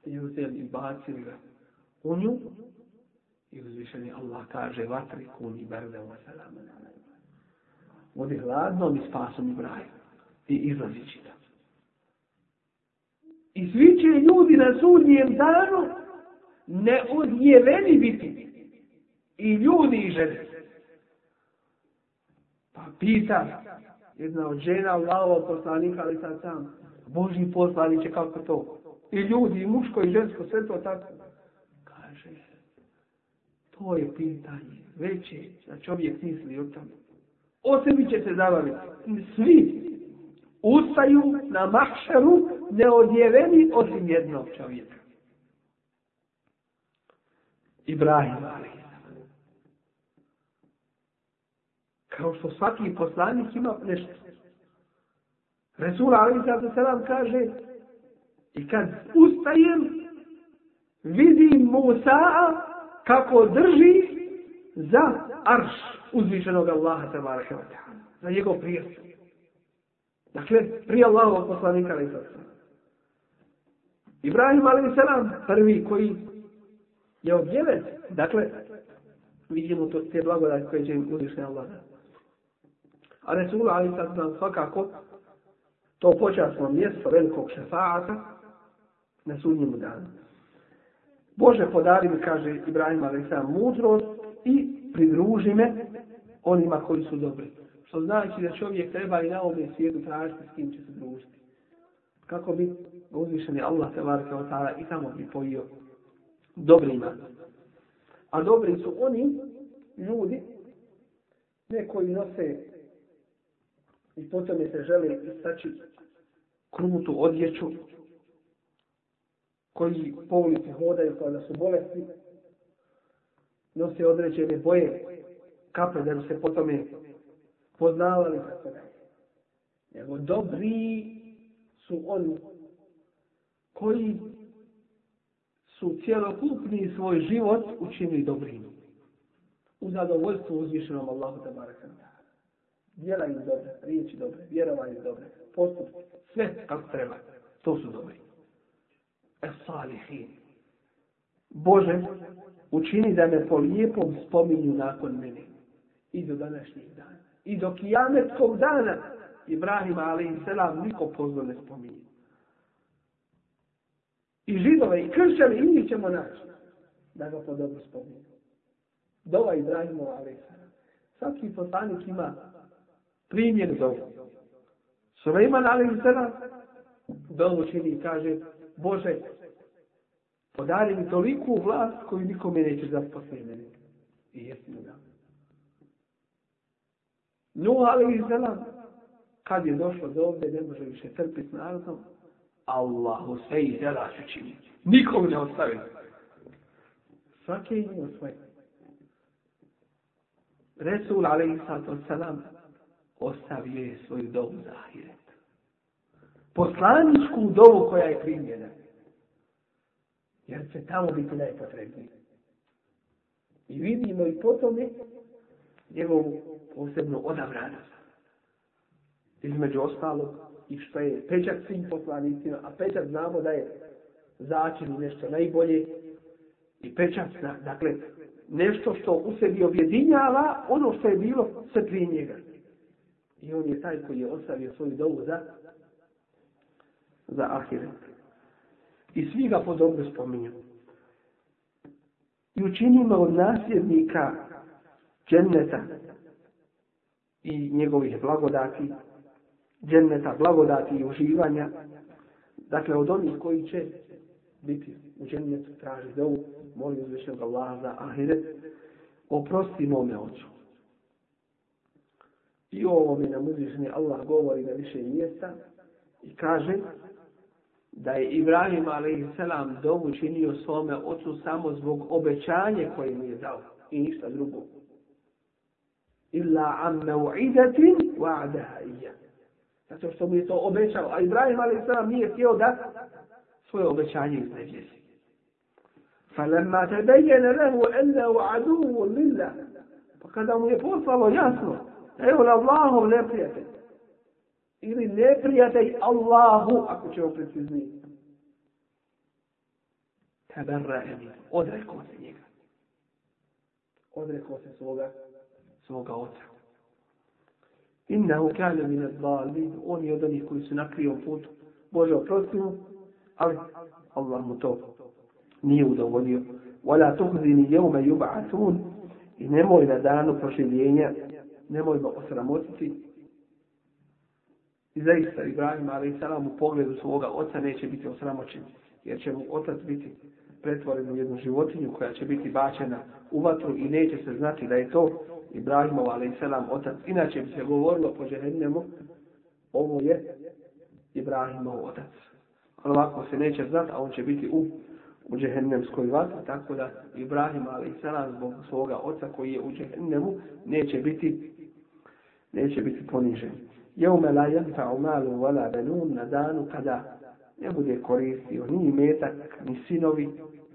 I uzeli i bacili ga u nju i uzvišeni Allah kaže vatri kuni berde wa salama na Vodi hladnom i spasom Ibrahim. I izlazi čita. I svi će ljudi na sudnjem danu neodjeveni biti. I ljudi i žene. Pa pita jedna od žena Allahova poslanika, ali sad sam, Boži poslaniće, kako to? I ljudi, i muško, i žensko, sve to tako. Kaže, to je pitanje veće da čovjek misli o tome. O sebi će se zabaviti. Svi ustaju na mahšeru neodjeveni osim jednog čovjeka. Ibrahim. Kao što svaki poslanik ima nešto. Resul Ali sada se nam kaže i kad ustajem vidim Musa kako drži za arš uzvišenog Allaha. Za njegov prijatelj. Dakle, prije Allahovog poslanika ali Ibrahim selam prvi koji je objeven. Dakle, vidimo to, te blagodati koje će im uzvišeni Allah. A Resul selam svakako to počasno mjesto velikog šefaata na sudnjemu danu. Bože podari mi, kaže Ibrahim selam, mudrost i pridruži me onima koji su dobri. Što znači da čovjek treba i na ovom svijetu tražiti s kim će se družiti. Kako bi uzvišeni Allah te varka od tada i tamo pripojio dobrima. A dobri su oni ljudi ne koji nose i potom se žele istaći krutu odjeću koji po ulici hodaju kada su bolesti nose određene boje kape da se potom poznavali tako dalje. Nego dobri su oni koji su cjelokupni svoj život učinili dobrinu. U zadovoljstvu uzvišenom Allahu te baraka Djela im dobre, riječi dobre, vjerovanje dobre, postupci, sve kako treba. To su dobri. Es-salihin. Bože, učini da me po lijepom spominju nakon mene. I do današnjeg dana. I do kijametskog dana Ibrahim a.s. niko pozno ne spominje. I židove i kršćani i njih ćemo naći. Da ga po dobro spominju. Dova Ibrahimova a.s. Svaki poslanik ima primjer dovu. Suleiman a.s. dovu čini i kaže Bože, podari mi toliku vlast koju nikome neće zaposliti. I jesmo da. Nuh a.s. kad je došlo do ovdje, ne može više trpiti narodom, Allahu sve i zela će činiti. Nikom ne ostavi. Svaki je imao svoje. Resul a.s. ostavio je svoju dobu za ahiret. Poslaničku dobu koja je primjena. Jer će tamo biti najpotrebniji. I vidimo i potom je njegovu posebnu odabranost. Između ostalog, i što je pečat svim poslanicima, a pečat znamo da je začin nešto najbolje i pečat, dakle, nešto što u sebi objedinjava ono što je bilo sve prije njega. I on je taj koji je ostavio svoju dovu za, za ahiret. I svi ga po dobro spominju. I učinimo od nasljednika dženneta i njegovih blagodati dženneta, blagodati i uživanja. Dakle, od onih koji će biti u džennetu, traži dovu, molim uzvišnog Allaha za ahiret, oprosti mome ocu. I o ovome nam uzvišeni Allah govori na više mjesta i kaže da je Ibrahim a.s. dovu činio svome ocu samo zbog obećanje koje mu je dao i ništa drugo. Illa am mev'idatin wa'adaha ija. Zato što mu je to obećao. A Ibrahim a.s. nije htio da svoje obećanje iznevjeri. فَلَمَّا تَبَيَّنَ لَهُ أَنَّهُ عَدُوٌ لِلَّهِ Pa kada mu je poslalo jasno, evo na Allahov neprijatelj. Ili neprijatelj Allahu, ako ćemo precizniti. Tabarra emin. Odrekao se njega. Odrekao se svoga, svoga oca. Innahu kana min ad-dallin. On je od onih koji su na krivom putu. Bože, oprosti mu, ali Allah mu to nije udovolio. Wala tuhzini yawma yub'athun. I nemoj na danu prošljenja, nemoj ga osramotiti. I zaista Ibrahim a.s. u pogledu svoga oca neće biti osramoćen, jer će mu otac biti pretvoren u jednu životinju koja će biti bačena u vatru i neće se znati da je to Ibrahimov a.s. otac. Inače bi se govorilo po žehennemu, ovo je Ibrahimov otac. Ali ovako se neće znati, a on će biti u, u džehennemskoj vatri, tako da Ibrahim a.s. zbog svoga oca koji je u džehennemu neće biti neće biti ponižen. Jeume la yanfa'u malu wala banun na danu kada ne bude koristio ni metak, ni sinovi,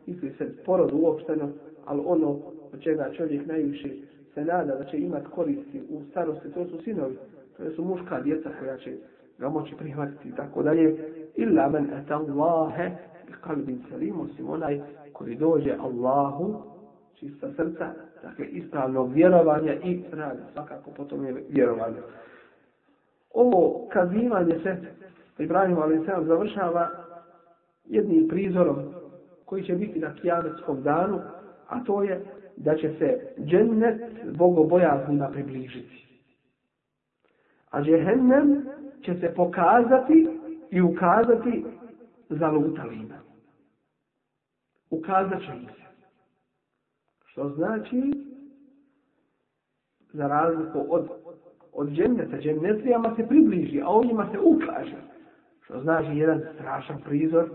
misli se porod uopšteno, ali ono od čega čovjek najviše se nada da će imati koristi u starosti, to su sinovi, to su muška djeca koja će ga moći prihvatiti i tako dalje. Illa men et Allahe i kalbin selim, osim onaj koji dođe Allahu, čista srca, dakle ispravno vjerovanja i radi, svakako potom je vjerovanje. Ovo kazivanje se Ibrahim a.s. završava jednim prizorom koji će biti na kijametskom danu, a to je da će se džennet bogobojaznima približiti. A džehennem će se pokazati i ukazati za lutalima. Ukazat će im se. Što znači, za razliku od, od dženneta, džennetlijama se približi, a ovima se ukaže. Što znači jedan strašan prizor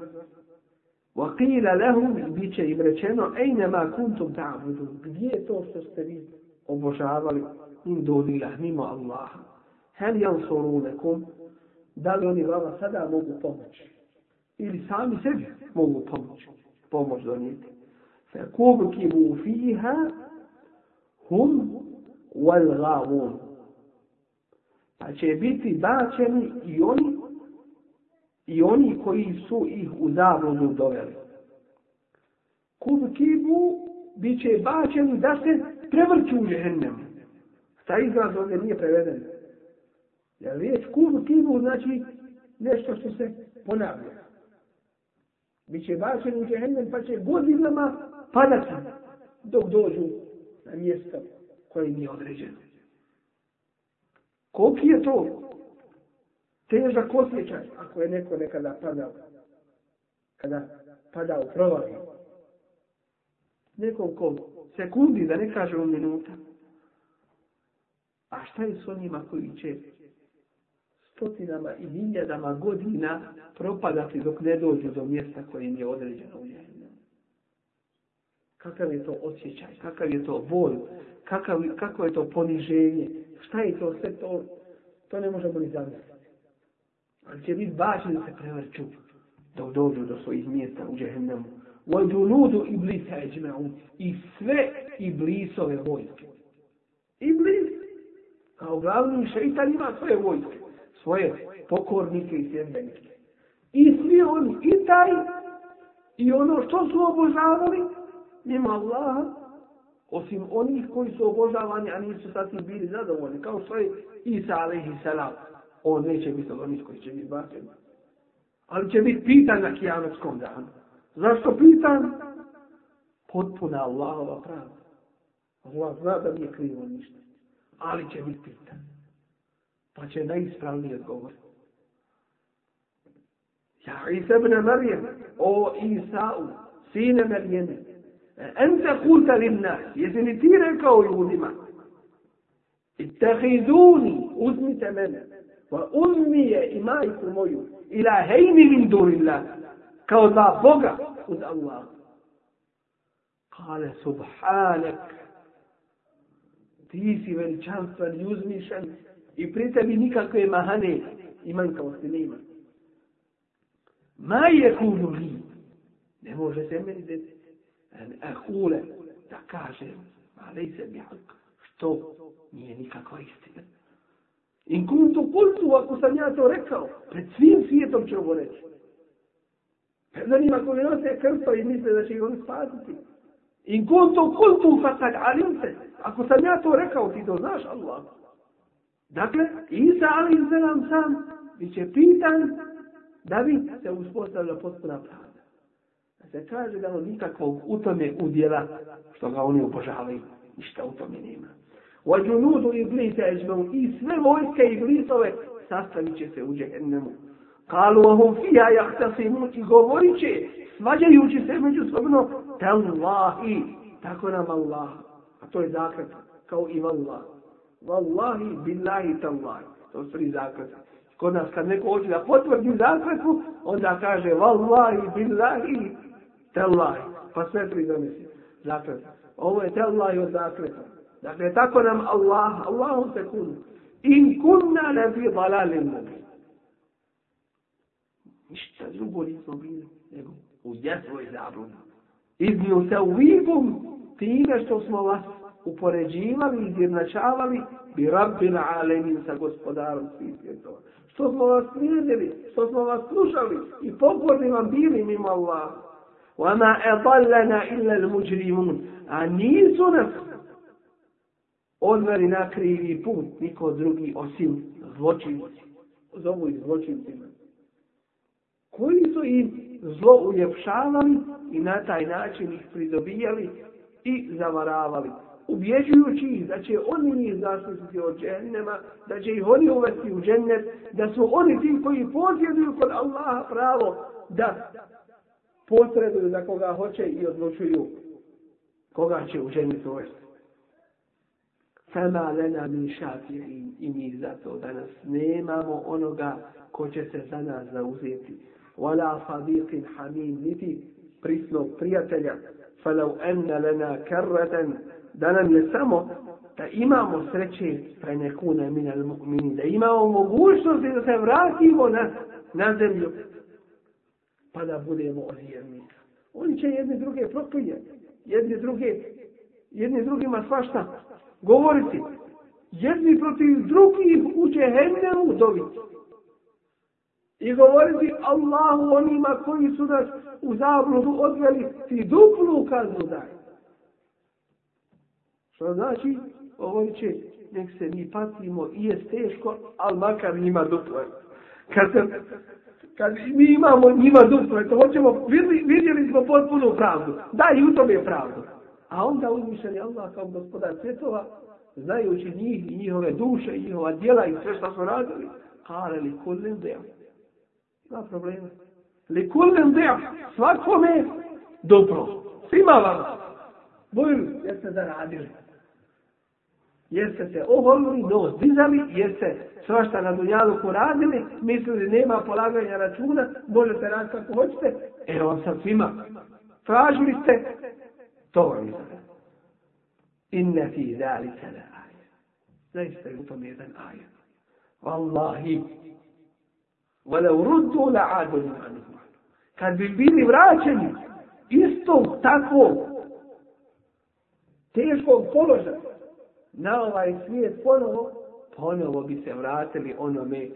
وقيل لهم biće im rečeno ma kuntum ta'budun gdje je to što ste vi obožavali min dunillah mimo Allaha hel yansurunakum da li oni vama sada mogu pomoći? Ili sami sebi mogu pomoći, pomoć donijeti. فَكُبْكِبُوا فِيهَا هُمْ وَالْغَاوُونَ Pa će biti bačeni i oni i oni koji su ih u zabludu doveli. Kubkibu bit će bačeni da se prevrću u džehennemu. Ta izraz ovdje nije preveden. Jer riječ kubkibu znači nešto što se ponavlja. Biće bačeni u džehennem pa će godinama padati dok dođu na mjesto koje nije određeno. Koliki je to težak osjećaj ako je neko nekada padao, kada pada u provaliju. Nekoliko sekundi, da ne kažemo minuta. A šta je s onima koji će stotinama i miljadama godina propadati dok ne dođu do mjesta koje im je određeno u? Kakav je to osjećaj, kakav je to bol, kakav, kako je to poniženje, šta je to sve to, to ne možemo ni zamisliti. Ali će biti bačeni se prevrću dok dođu do svojih mjesta u džehennemu. وَجُنُودُ إِبْلِسَ اَجْمَعُونَ I sve iblisove vojske. Iblis, kao glavni šeitan, ima svoje vojske. Svoje pokornike i sjedbenike. I svi oni, i taj, i ono što su obožavali, nima Allaha, osim onih koji su obožavani, a nisu sad bili zadovoljni, kao što je Isa alaihi salam on neće biti od onih koji će biti bačeni. Ali će biti pitan na kijametskom danu. Zašto pitan? Potpuna Allahova prava. Allah zna da nije krivo ništa. Ali će biti pitan. Pa će najispravnije odgovoriti. Ja Isa ibn Marijem, o Isa'u, sine Marijeme, ente kulta limna, jesi li ti rekao ljudima, ittehiduni, uzmite mene, wa ummije i majku moju ilahejni min dunillah kao dva Boga uz Allah. Kale subhanak ti si veličanstven i uzmišan i pri tebi nikakve mahane i manjkavosti nema. Ma je kulu li ne može se meni desiti a kule da kažem ali se što nije nikakva istina. In kuntu kultu, ako sam ja to rekao, pred svim svijetom ću ovo reći. Za njima ko ne nose krsto i misle da će ih oni spasiti. In kuntu kultu, fa sad alimte. Ako sam ja to rekao, ti to znaš, Allah. Dakle, Isa ali zelam sam, bit će pitan da bi se uspostavila potpuna pravda. Da se kaže da on nikakvog u tome udjela što ga oni obožavaju. Ništa u tome nema. وَجُنُودُ إِبْلِيسَ أَجْمَعُونَ I sve vojske Iblisove sastavit će se u džehennemu. Kalu وَهُمْ فِيهَا يَحْتَصِمُونَ I govorit će, svađajući se međusobno, Tallahi, tako nam Allah. A to je zakret, kao i Wallah. Wallahi, billahi, tallahi. To su tri zakrete. Kod nas kad neko hoće da potvrdi zakretu, onda kaže Wallahi, billahi, tallahi. Pa sve tri donesi. Zakret. Ovo je tallahi od zakreta. Dakle, tako nam Allah, Allahom se kunu. In kunna ne fi dalalim Ništa drugo nismo bili, nego u djetvoj zabluna. Iznu se uvijebom time što smo vas upoređivali i zjednačavali bi Rabbil alemin sa gospodarom svih svjetova. Što smo vas slijedili, što smo vas slušali i pokorni vam bili mimo Allah. Vama etallena illa al muđrimun. A nisu nas odveli na krivi put, niko drugi osim zločinci. Zovu ih zločincima. Koji su im zlo uljepšavali i na taj način ih pridobijali i zavaravali. Ubjeđujući ih da će oni njih zaštititi od džennema, da će ih oni uvesti u džennet, da su oni ti koji posjeduju kod Allaha pravo da posreduju za koga hoće i odlučuju koga će u džennet uvesti. Fema lena min šafirin i mi zato danas nemamo onoga ko će se za nas zauzeti. Wala sadiqin hamim, niti prisnog prijatelja. Falau enna lena karratan, da nam je samo da imamo sreće prenekune minal mu'mini, da imamo mogućnosti da se vratimo na, na zemlju, pa da budemo od vjernika. Oni će jedni druge proklinjati, jedni druge, jedni drugima svašta govoriti, jedni protiv drugih u džehennemu dobiti. I govoriti Allahu onima koji su nas u zabludu odveli, ti duplu kaznu daj. Što znači, govorit će, nek se mi patimo i je teško, ali makar njima duplo. Kad, se, kad mi imamo njima duplo, to hoćemo, vidjeli, vidjeli smo potpunu pravdu. Da, i u tome je pravdu. A onda uzmišljeni Allah kao gospodar svjetova, znajući njih i njihove duše i njihova djela i sve što su radili, kale li kullin deo. Ima problema. Li kullin deo. Svakome dobro. Svima vam. Bojili, jer ste zaradili. Jer ste se oholili, nos dizali, jer ste svašta na dunjaluku radili, mislili nema polaganja računa, možete raditi kako hoćete, evo vam sad svima. Tražili ste, to vam je Inne fi zalika la aja. Zaista je u tom jedan aja. Wallahi. Walau ruddu la adu limanuhu. Kad bi bili vraćeni istog takvog teškog položaja na ovaj svijet ponovo, ponovo bi se vratili onome